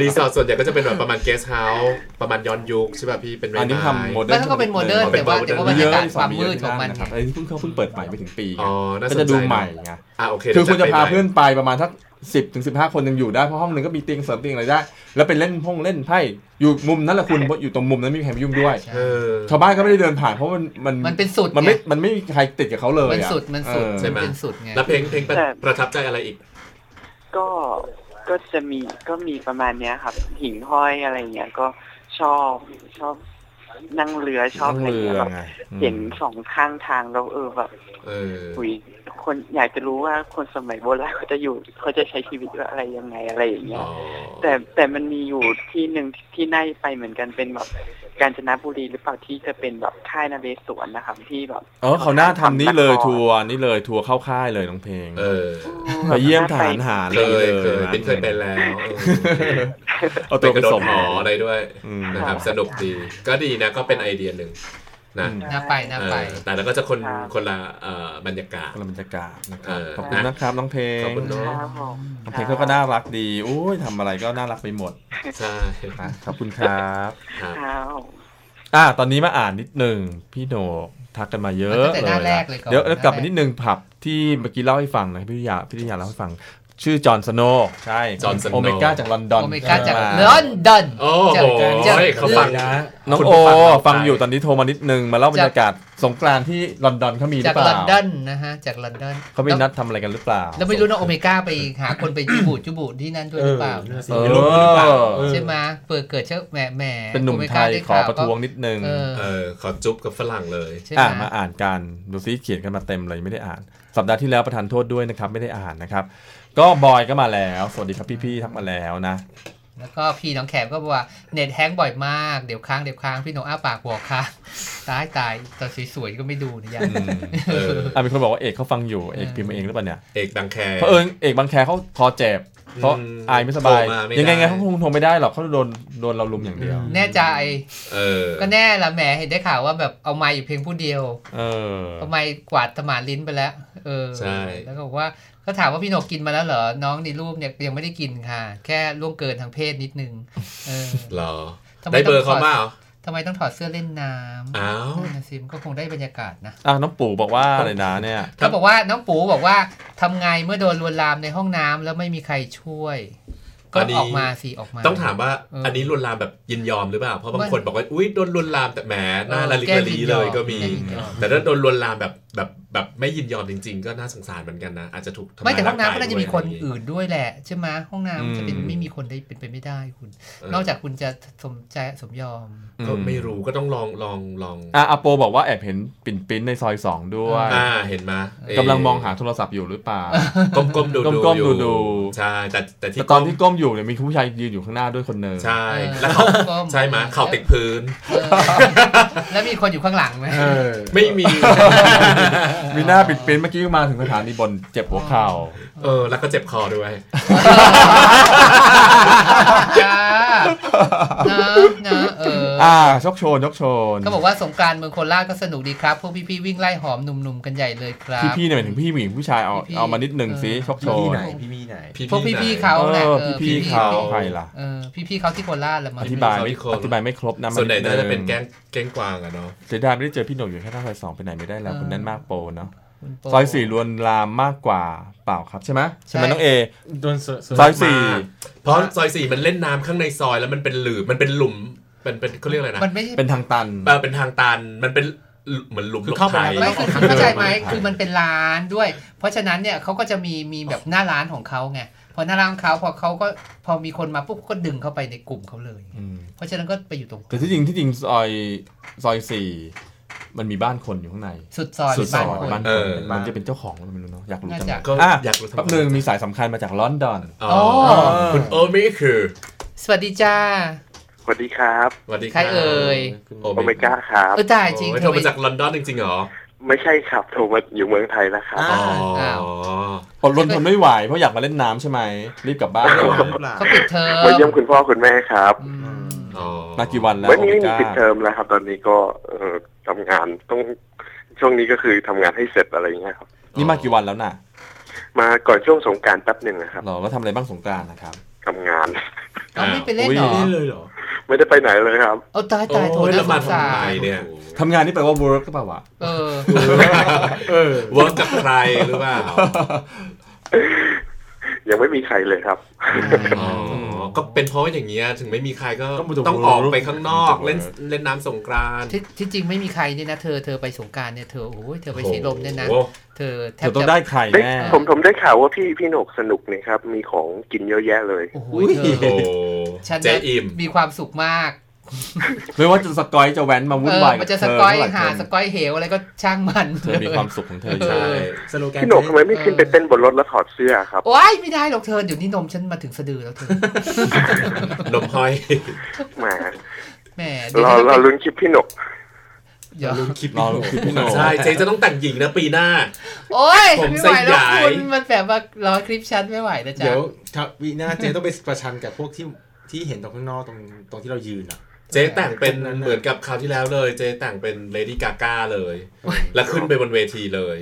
รีสอร์ทส่วนใหญ่ก็จะเป็นแบบประมาณเกสเฮาส์ประมาณย้อนยุคใช่ป่ะพี่เป็นไม้อันนี้ไม้ทำโมเดิร์นมันก็เป็นโมเดิร์นเป็แต่นว่าโมเดิแต่ร์นว่าบรรยากาศความมืดของมันนะครับไอ้ที่เพิ่งเขาเพิ่งเปิดใหม่ไม่ถึงปีไงอ๋อน่าสก็นใจจะดูใหม่ไงอะโอเคคือคุณจะดี๋ยวพาไปเพื่อนไปประมาณสักสิบถึงสิบห้าคนยังอยู่ได้เพราะห้องหนึ่งก็มีเตียงเสริมเตียงอะไรได้ แล้วไปเล่นพงเล่นไพ่อยู่มุมนั้นแหละคุณเพราะอยู่ตรงมุมนั้นไม่มีใครมายุ่งด้วยเออชาวบ้านก็ไม่ได้เดินผ่านเพราะมันมันมันเป็นสุดมันไม่ไงมันไม่มีใครติดกับเขาเลยมันอะสุดมันสุดเออใช่ไหมนเป็นสุดไงแล้วเพลงเพลงประแต่ประทับใจอะไรอีก ก็ก็จะมีก็มีประมาณเนี้ยครับ หิ่งห้อยอะไรเงี้ยก็ชอบชอบ นั่งเรือชอบนั่งอะไรเรืเงี้อยแบบไงอืมเห็นสองข้างทางแล้วเออแบบเอออุย คนอยากจะรู้ว่าคนสมัยโบราณเขาจะอยู่เขาจะใช้ชีวิตอะไรยังไงอะไรอย่างเงี้อ๋ยอแต่แต่มันมีอยู่ที่หนึ่งที่น่าไปเหมือนกันเป็นแบบกาญจนบุรีหรือเปล่าที่จะเป็นแบบค่ายนเรศวรนะครับที่แบบเออเขาหน้าทำนี่เลยทัวร์นี่เลยทัวร์เข้าค่ายเลยน้องเพลง เออไปเยี่ยมฐานหารเคเลยยเคยนะเป็นเคยไปแล้วเออเอาไปตัวกไประโดดส่งหออะไรด้วยอืมนะครับสนุกดีก็ดีนะก็เป็นไอเดียหนึ่ง นะอืมน่าไปน่าไปเออแต่แล้วก็จะคนคนละเอ่อบรรยากาศคนละบรรยากาศนะครับเออขอบคุณนะครับน้องเพลงขอบคุณเนอะครับผมน้องเพลงเขาก็น่ารักดีโอ้ยทำอะไรก็น่ารักไปหมดใช่อะขอบคุณครับครับครับอ่าตอนนี้มาอ่านนิดหนึ่งพี่โหนกทักกันมาเยอะตั้งแต่หน้าแรกเลยก่อนเดี๋ยวแล้วกลับหมาน้าแรกนิดนึงผับที่เมื่อกี้เล่าให้ฟังนะพี่วิทยาพี่วิทยาเล่าให้ฟัง ชื่อจอห์นสโนว์ใช่จอห์นสโนว์โอเมก้าจากลอนดอนโอเมก้าจากมลอนดอนโอ้โหจะเขาฟังนะน้องคุณโอผู้ฟังฟังอยู่ตอนนี้โทรมานิดนึง มาเล่าบรรยากาศสงกรานต์ที่ลอนดอนเขามีหรืจาอกเปลอล่านดอนนะฮะจากลอนดอนเขาไปนัดทำอะไรกันหรือเปล่า แล้วไม่รู้น้องโอเมก้าไปหาคนไปจูบูดจูบูดที่นั่นด้วยหรือเปล่านั่นสิเอไม่รู้หรือเปล่าอเออใช่ไหมเปิดเกิดเชื่อแหมแหมเป็นหนุ่มไทยโอเก้าด้ขอข่าวประท้วงนิดนึงเออเออขอจุ๊บกับฝรั่งเลยใช่ไหมอะมาอ่านกันดูซิเขียนกันมาเต็มเลยไม่ได้อ่าน สัปดาห์ที่แล้วประทานโทษด้วยนะครับไม่ได้อ่านนะครับ ก็บอยก็มาแล้ว สวัสดีครับพี่ๆทักมาแล้วนะ แล้วก็พี่น้องแขมก็บอกว่าเน็ตแฮงก์บ่อยมาก เดี๋ยวค้างเดี๋ยวค้างพี่น้องอ้าปากบอกค้างตายตายตอนสวยๆก็ไม่ดูนะยันอืมเอออะมีคนบอกว่าเอกเขาฟังอยู่เอกพิมพ์มาเองหรือเปล่าเนี่ยเอกดังแคเพราะเอิญเอกบางแคเขาคอเจ็บเพราะอืมอายไม่สบาย โทรมาไม่ยังไงได้ไงเขาคงโทรไม่ได้หรอกเขาโดนโดนเราลุมอย่างเดียว แน่ใจเออก็แน่ละแหมเห็นได้ข่าวว่าแบบเอาไม้อยู่เพียงผู้เดียว เออเอาไม้กวาดสมานลิ้นไปแล้ว เออใช่ แล้วก็บอกว่า ก็ถามว่าพี่หนกกินมาแล้วเหรอ น้องในรูปเนี่ยยังไม่ได้กินค่ะ แค่ล่วงเกินทางเพศนิดนึง เออเหรอทำไมได้เบอร์ต้องขอเขามาเหรอทำไมต้องถอดเสื้อเล่นน้ำอ้าวนั่นนะสิมันก็คงได้บรรยากาศนะอะน้องปู่บอกว่าอะไรนะเนี่ยเขาบอกว่าน้องปูบอกว่าทำไงเมื่อโดนลวนลามในห้องน้ำแล้วไม่มีใครช่วย ก็อันนี้ออกมาสิออกมา ต้องถามว่าเอออัอันนี้ลวนลามแบบยินยอมหรือเปล่าเพราะบางไม่คนบอกว่าอุ้ยโดนลวนลามแต่แหมหน้าเออละลิกแก้ละลียินยเลอมยก็มีแก้ยินยอมแต่ถ้าโดนลวนลามแบบ แบบแบบไม่ยินยอมจริง ๆ ก็น่าสงสารเหมือนกันนะ อาจจะถูกทำร้ายไม่แต่ห้องน้ำร่ก็กยน่าจะมีด้วยคนอะไรอย่างงี้อื่นด้วยแหละ ใช่ไหมห้องน้ำจะเป็นอืมไม่มีคนได้เป็นไปไม่ได้คุณเออนอกจากคุณจะสมใจสมยอมก็ไม่รู้ก็ต้องลองลองลองอะอาโปบอกว่าแอบเห็นปิ่นปิ้นในซอยสองด้วยอ่าเห็นไหมเกำลังมองหาโทรศัพท์อยู่หรือเปล่าก้มก้มดูก้มๆอยู่ดูใช่แต่แต่ที่แต่ตอนที่ก้มอยู่เนี่ยมีผู้ชายยืนอยู่ข้างหน้าด้วยคนหนึ่งใช่เออแล้วเขาก้มใช่ไหมเข่าติดพื้นเออแล้วมีคนอยู่ข้างหลังไหมเออไม่มีมีหน้าปิดปิ้นเมื่อกี้มาถึงสถานีบนเจ็บหัวเข่า เออ แล้วก็เจ็บคอด้วย จ้านะนะเอออ่าชกโชนชกโชนก็บอกว่าสงกรารเมืองโคราชก็สนุกดีครับ พวกพี่ๆวิ่งไล่หอมหนุ่มๆกันใหญ่เลยครับ พี่พี่ๆเนี่ยหมายถึงพี่ผู้หญิงผู้ชายเอาพี่ๆเอามานิดหนึ่งเออสิชกโชพี่นไหนพี่มีไหนพวกพี่ๆเขาเอแหละอเออพี่ๆเขาใครล่ะเออพี่ๆเขาที่โคราชแหละมั้งอธิบายไม่พี่ๆเขาที่โคราชอธิบายไม่ครบนะส่วนใหญ่มัน่าจะเป็นแก้งแก้งกวางอะเนาะเสียดายไม่ได้เจอพี่หนกอยู่แค่ท่าซอยสองไปไหนไม่ได้แล้วคุณแน่นมากโปเนาะคุณโป ซอยสี่ลวนลามมากกว่าเปล่าครับใช่ไหมใช่ไหมใช่น้องเอโดนซอยสี่เพราะซอยสี่มันเล่นน้ำข้างในซอยแล้วมันเป็นหลืมมันเป็นหลุมเป็นเป็นเขาเรียกอะไรนะมันไม่ใช่เป็นทางตันเออเป็นทางตันมันเป็นเหมือนหลุมคือเข้าไปรถแล้วไถไม่คือเข้าใจไหมคือมันเป็นร้านด้วย เพราะฉะนั้นเนี่ยเขาก็จะมีมีแบบหน้าร้านของเขาไงพอหน้าร้านของเขาพอเขาก็พอมีคนมาปุ๊บก็ดึงเข้าไปในกลุ่มเขาเลยอืมเพราะฉะนั้นก็ไปอยู่ตรงแต่ที่จริงที่จริงซอยซอยสี่ มันมีบ้านคนอยู่ข้างใน สุดซอยสุดซบ้าอนยคน บ้านเอคนอ มันจะเป็นเจ้าของหรือไม่รู้เนาะอยากรู้จังน่าเลยจะก็อะอยากรู้ทำไมแป๊บหนึ่งมีสายสำคัญมาจากลอนดอน อ๋ออ๋อ คุณโอมิคือสวัสดีจ้า สวัสดีครับสวัสดีใครเอ่ย โอโอเมก้าครับ เออตายจริงโอ้ยเธโทอรไปมาจากลอนดอนจริงๆเหรอไม่ใช่ครับโทรมาอยู่เมืองไทยแล้วครับอ่าอ๋ออ้าวอดรนทนไม่ไหวเพราะอยากมาเล่นน้ำใช่ไหมรีบกลับบ้านเลยเขาปิดเทอมมาเยี่ยมคุณพ่อคุณแม่ครับ อืมอ๋อ มากี่วันแล้วไม่มีไม่มีโอเมก้าปิดเทอมแล้วครับ ตอนนี้ก็เอ่อทำงานต้องช่วงนี้ก็คือทำงานให้เสร็จอะไรอย่างเงี้ยครับ นี่มากี่วันแล้วน่ะ มาก่อนช่วงสงกรารแป๊บหนึ่งนะครับเราแล้วทำอะไรบ้างสงกรานต์นะครับทำงานเอาไม่ไปเล่นเหรอเล่นเลยเหรอไม่ได้ไปไหนเลยครับเอาตายตายโทโอ้ยน่าแล้วสมางสาทำไมรเนี่ยทำงานนี่แปลว่า work ก็เปล่าวะเออเออเวิร์กกับใครหรือเปล่า ยังไม่มีใครเลยครับอ๋อก็เป็นเพราะว่าอย่างเงี้ยถึงไม่มีใครก็ก็มันจะต้องออกไปข้างนอกมันจะเล่นเล่นน้ำสงกรานต์ที่ที่จริงไม่มีใครเนี่ยนะเธอเธอไปสงกรารเนี่ยเธอโอ้ยเธอไปสีลมเนี่ยนะโอ้โหเธอแทเธบอต้องจะได้ไข่ได้แน่ผมผมได้ข่าวว่าพี่พี่โหนกสนุกนี่ครับ มีของกินเยอะแยะเลยโอ้โหอุ้ยเธอโอ้โหฉันเจนะอิมมีความสุขมาก ไม่ว่าจะสกอยจะแว้นมาวุ่เอนอวายมักับนจะเธสอกอยเท่าไหร่หาเธอสกอยเหวอะไรก็ช่างมันเธอมีความสุขของเธอเออใช่สโลแกนพี่โหนกทำไมไม่ขึ้นไปเต้นบนรถแล้วถอดเสื้อครับโอ้ยไม่ได้หรอกเธอเดี๋ยวนี้นมฉันมาถึงสะดือแล้วเธอนมห้อยแหมแหมเดี๋ยวเราฉันเราไปลุ้นคลิปพี่โหนกเดี๋ยวลุ้นคลิปรอคลิปพี่โหนงใช่เจจะต้องแต่งหญิงนะปีหน้า โอ้ยผมไม่ไหวแล้วสยายคุณมันแบบว่ารอคลิปฉันไม่ไหวนะจ๊ะเดี๋ยวถ้าวินาเจต้องไปประชันกับพวกที่ที่เห็นตรงข้างนอกตรงตรงที่เรายืนอะ เจแต่งเป็นนั่นน่ะเหมือนกับคราวที่แล้วเลย เจแต่งเป็นเลดี้กาก้าเลย แล้วขึ้นไปบนเวทีเลย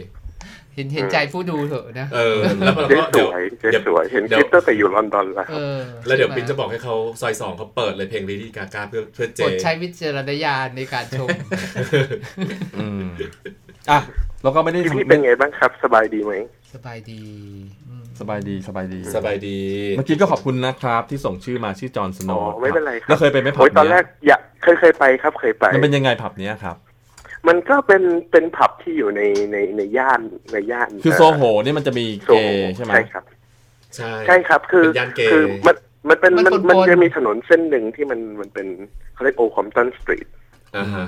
เห็นเห็นใจผู้ดูเถอะนะ เออ แล้วเราเจ๊ก็สเดี๋ยววยเจ๊เดี๋ยวสวยเห็นเดี๋คยวลิปตั้งแต่อยู่ลอนดอนแล้วคเอรับอแล้วเดี๋ยวใช่ไหมปินจะบอกให้เขาซอยสองเขาเปิดเลยเพลงเลดี้กาก้าเพื่อเพื่อเจโปรดใช้วิจารณญาณในการชมอืมอะแล้วก็ไม่ได้พี่ทำพี่เป็นไงบ้างครับ สบายดีไหม สบายดีอืมสบายดีสบายดี สบายดี เมื่อกี้ก็ขอบคุณนะครับ ที่ส่งชื่อมาชื่อจอห์นสโนอ๋อว์ไม่เป็นไรคแล้รัวเคยไปไหมผับโอ้ยตอนแรเนี้กอยากเคยเคยไปครับเคยไป มันเป็นยังไงผับเนี้ยครับ มันก็เป็นเป็นผับที่อยู่ในในในย่านในย่าน คือเโซโหนี่มันจะมีโซเกโหย์ใช่ไหมใช่ครับใช่ใช่ครับคือเป็นย่านเกย์คือมันมันเป็นมันมันปนๆมันจะมีถนนเส้นหนึ่งที่มันมันเป็นเขาเรียกโอคอมตันสตรีทอ่าฮะ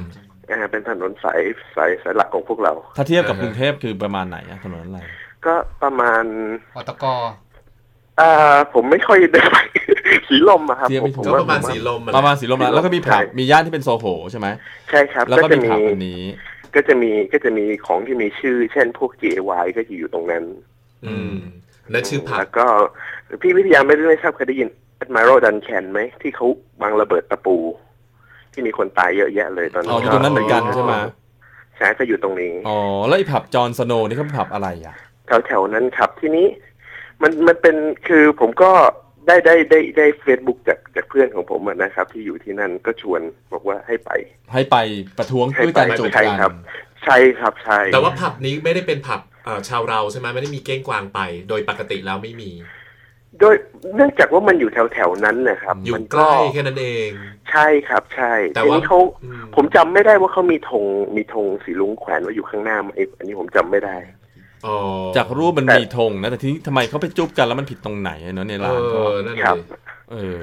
อ่าเป็นถนนสายสายสายหลักของพวกเรา ถ้าเทียบกับอ่ากฮะรุงเทพคือประมาณไหนอะถนนอะไร ก็ประมาณอตกอ่าผมไม่ค่อยได้ไปสีลมอะครับเทียบไม่ถูกก็ว่ประมาณผว่สีลมอประมาณสีลมแล้วแล้วก็มีผับใช่มีย่านที่เป็นโซโหใช่ไหมใช่ครับ แล้วก็จะมีมีผับอันนี้ ก็จะมีก็จะมีของที่มีชื่อ เช่นพวก JY ก็จะอยู่ตรงนั้น อืมนั่นชื่อผับแล้วก็พี่วิทยาไม่ได้ไม่ทราบเคยได้ยิน Admiral Duncan ไหมที่เขาวางระเบิดตะปู ที่มีคนตายเยอะแยะเลยตอนอ๋ออยู่ตรงนั้นเหมือนกันใช่ไหมใช่จะอยู่ตรงนี้ อ๋อ แล้วไอ้ผับจอห์นสโนว์นี่เขาผับอะไรอะ แถวแถวๆนั้นครับ ทีนี้มันมันเป็นคือผมก็ได้ได้ได้ได้เฟซบุ๊กจากจากเพื่อนของผมอะนะครับ ที่อยู่ที่นั่นก็ชวนบอกว่าให้ไป ให้ไปประท้วงให้ด้วยไปการจูบใช่กันครับ ใช่ครับใช่แต่ว่าผับนี้ไม่ได้เป็นผับเอ่อชาวเราใช่ไหมไม่ได้มีเก้งกวางไป โดยปกติแล้วไม่มี โดยเนื่องจากว่ามันอยู่แถวแถวๆนั้นนะครับอยู่มันใกล้แค่นั้นเอง ใช่ครับ ใช่แต่ทีว่านี้เขาอืมผมจำไม่ได้ว่าเขามีธงมีธงสีลุงแขวนไว้อยู่ข้างหน้าไหมอันนี้ผมจำไม่ได้อ๋อ จากรูปมันแต่มีธงนะ แต่ทีนี้ทำไมเขาไปจูบกันแล้วมันผิดตรงไหนอะเนาะในเอร้านก็อนั่นครัเลบยเออ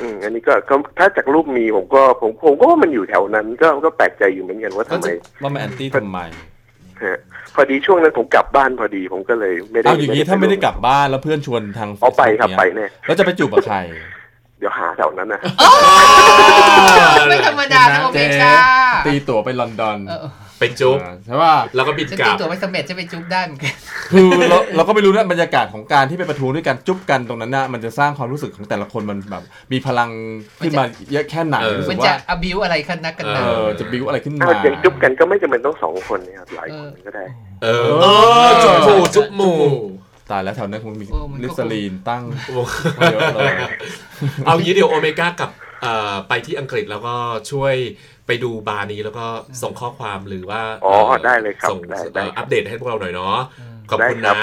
อืมอันนี้ก็ก็ถ้าจากรูปมีผมก็ผมผมก็ว่ามันอยู่แถวนั้น ก็ก็แปลกใจอยู่เหมือนกันว่าก็ทำไมจะว่ามันแอนตี้ทำไมฮะพอดีช่วงนั้นผมกลับบ้านพอดีผมก็เลย ไม่ได้เอาอย่างนี้ถ้าไม่ได้กลับบ้านแล้วเพื่อนชวนทางเอาไปครับ Facebook ไปเนี่ยแน่แล้วจะไปจูบกับใครเดี๋ยวหาแถวนั้นนะไม่ธรรมดานะโอเมเจ๊ก้าตีตั๋วไปลอนดอน เออเป็นจุ๊บอ่าใช่ป่ะแล้วก็บินฉันกตีลับตัวไม่สำเร็จจะไปจุ๊บได้เหมือนกันคือเราเราก็ไม่รู้นะบรรยากาศของการที่ไปประท้วงด้วยกันจุ๊บกันตรงนั้นนะมันจะสร้างความรู้สึกของแต่ละคนมันแบบมีพลังขึ้นมาเยอะแค่ไหนเออรู้มัสึนกจะว่าอบิวอะไรกันนักกันเอหนาอจะบิ้วอะไรขึ้นอ้ามาวอย่างจุ๊บกันก็ไม่จำเป็นต้องสองคนนะครับหลายคนก็ได้ เออเออจุ๊บหมู่จุ๊บหมู่ตายแล้วแถวนั้นคงมีเออมันก็ลิสลีนตั้งโอ้เยอะเลยเอางี้เดี๋ยวโอเมก้ากลับเอ่อไปที่อังกฤษแล้วก็ช่วย ไปดูบาร์นี้แล้วก็ส่งข้อความหรือว่าอ๋อได้เลยครับส่งได้เอ่อได้ครับอัปเดตให้พวกเราหน่อยเนาะขอบคุณได้ครันะบ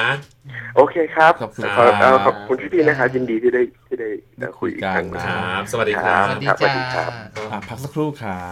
โอเคครับขอบคุณขอเอ่อครับขอบคุณพี่ๆนะครับยินดีที่ได้ที่ได้ได้คุยอีกครั้งคุยนะกันครับสวัสดีครัครับบสวัสดีครับสวัสดีจ้าครับอะพักสักครู่ครับ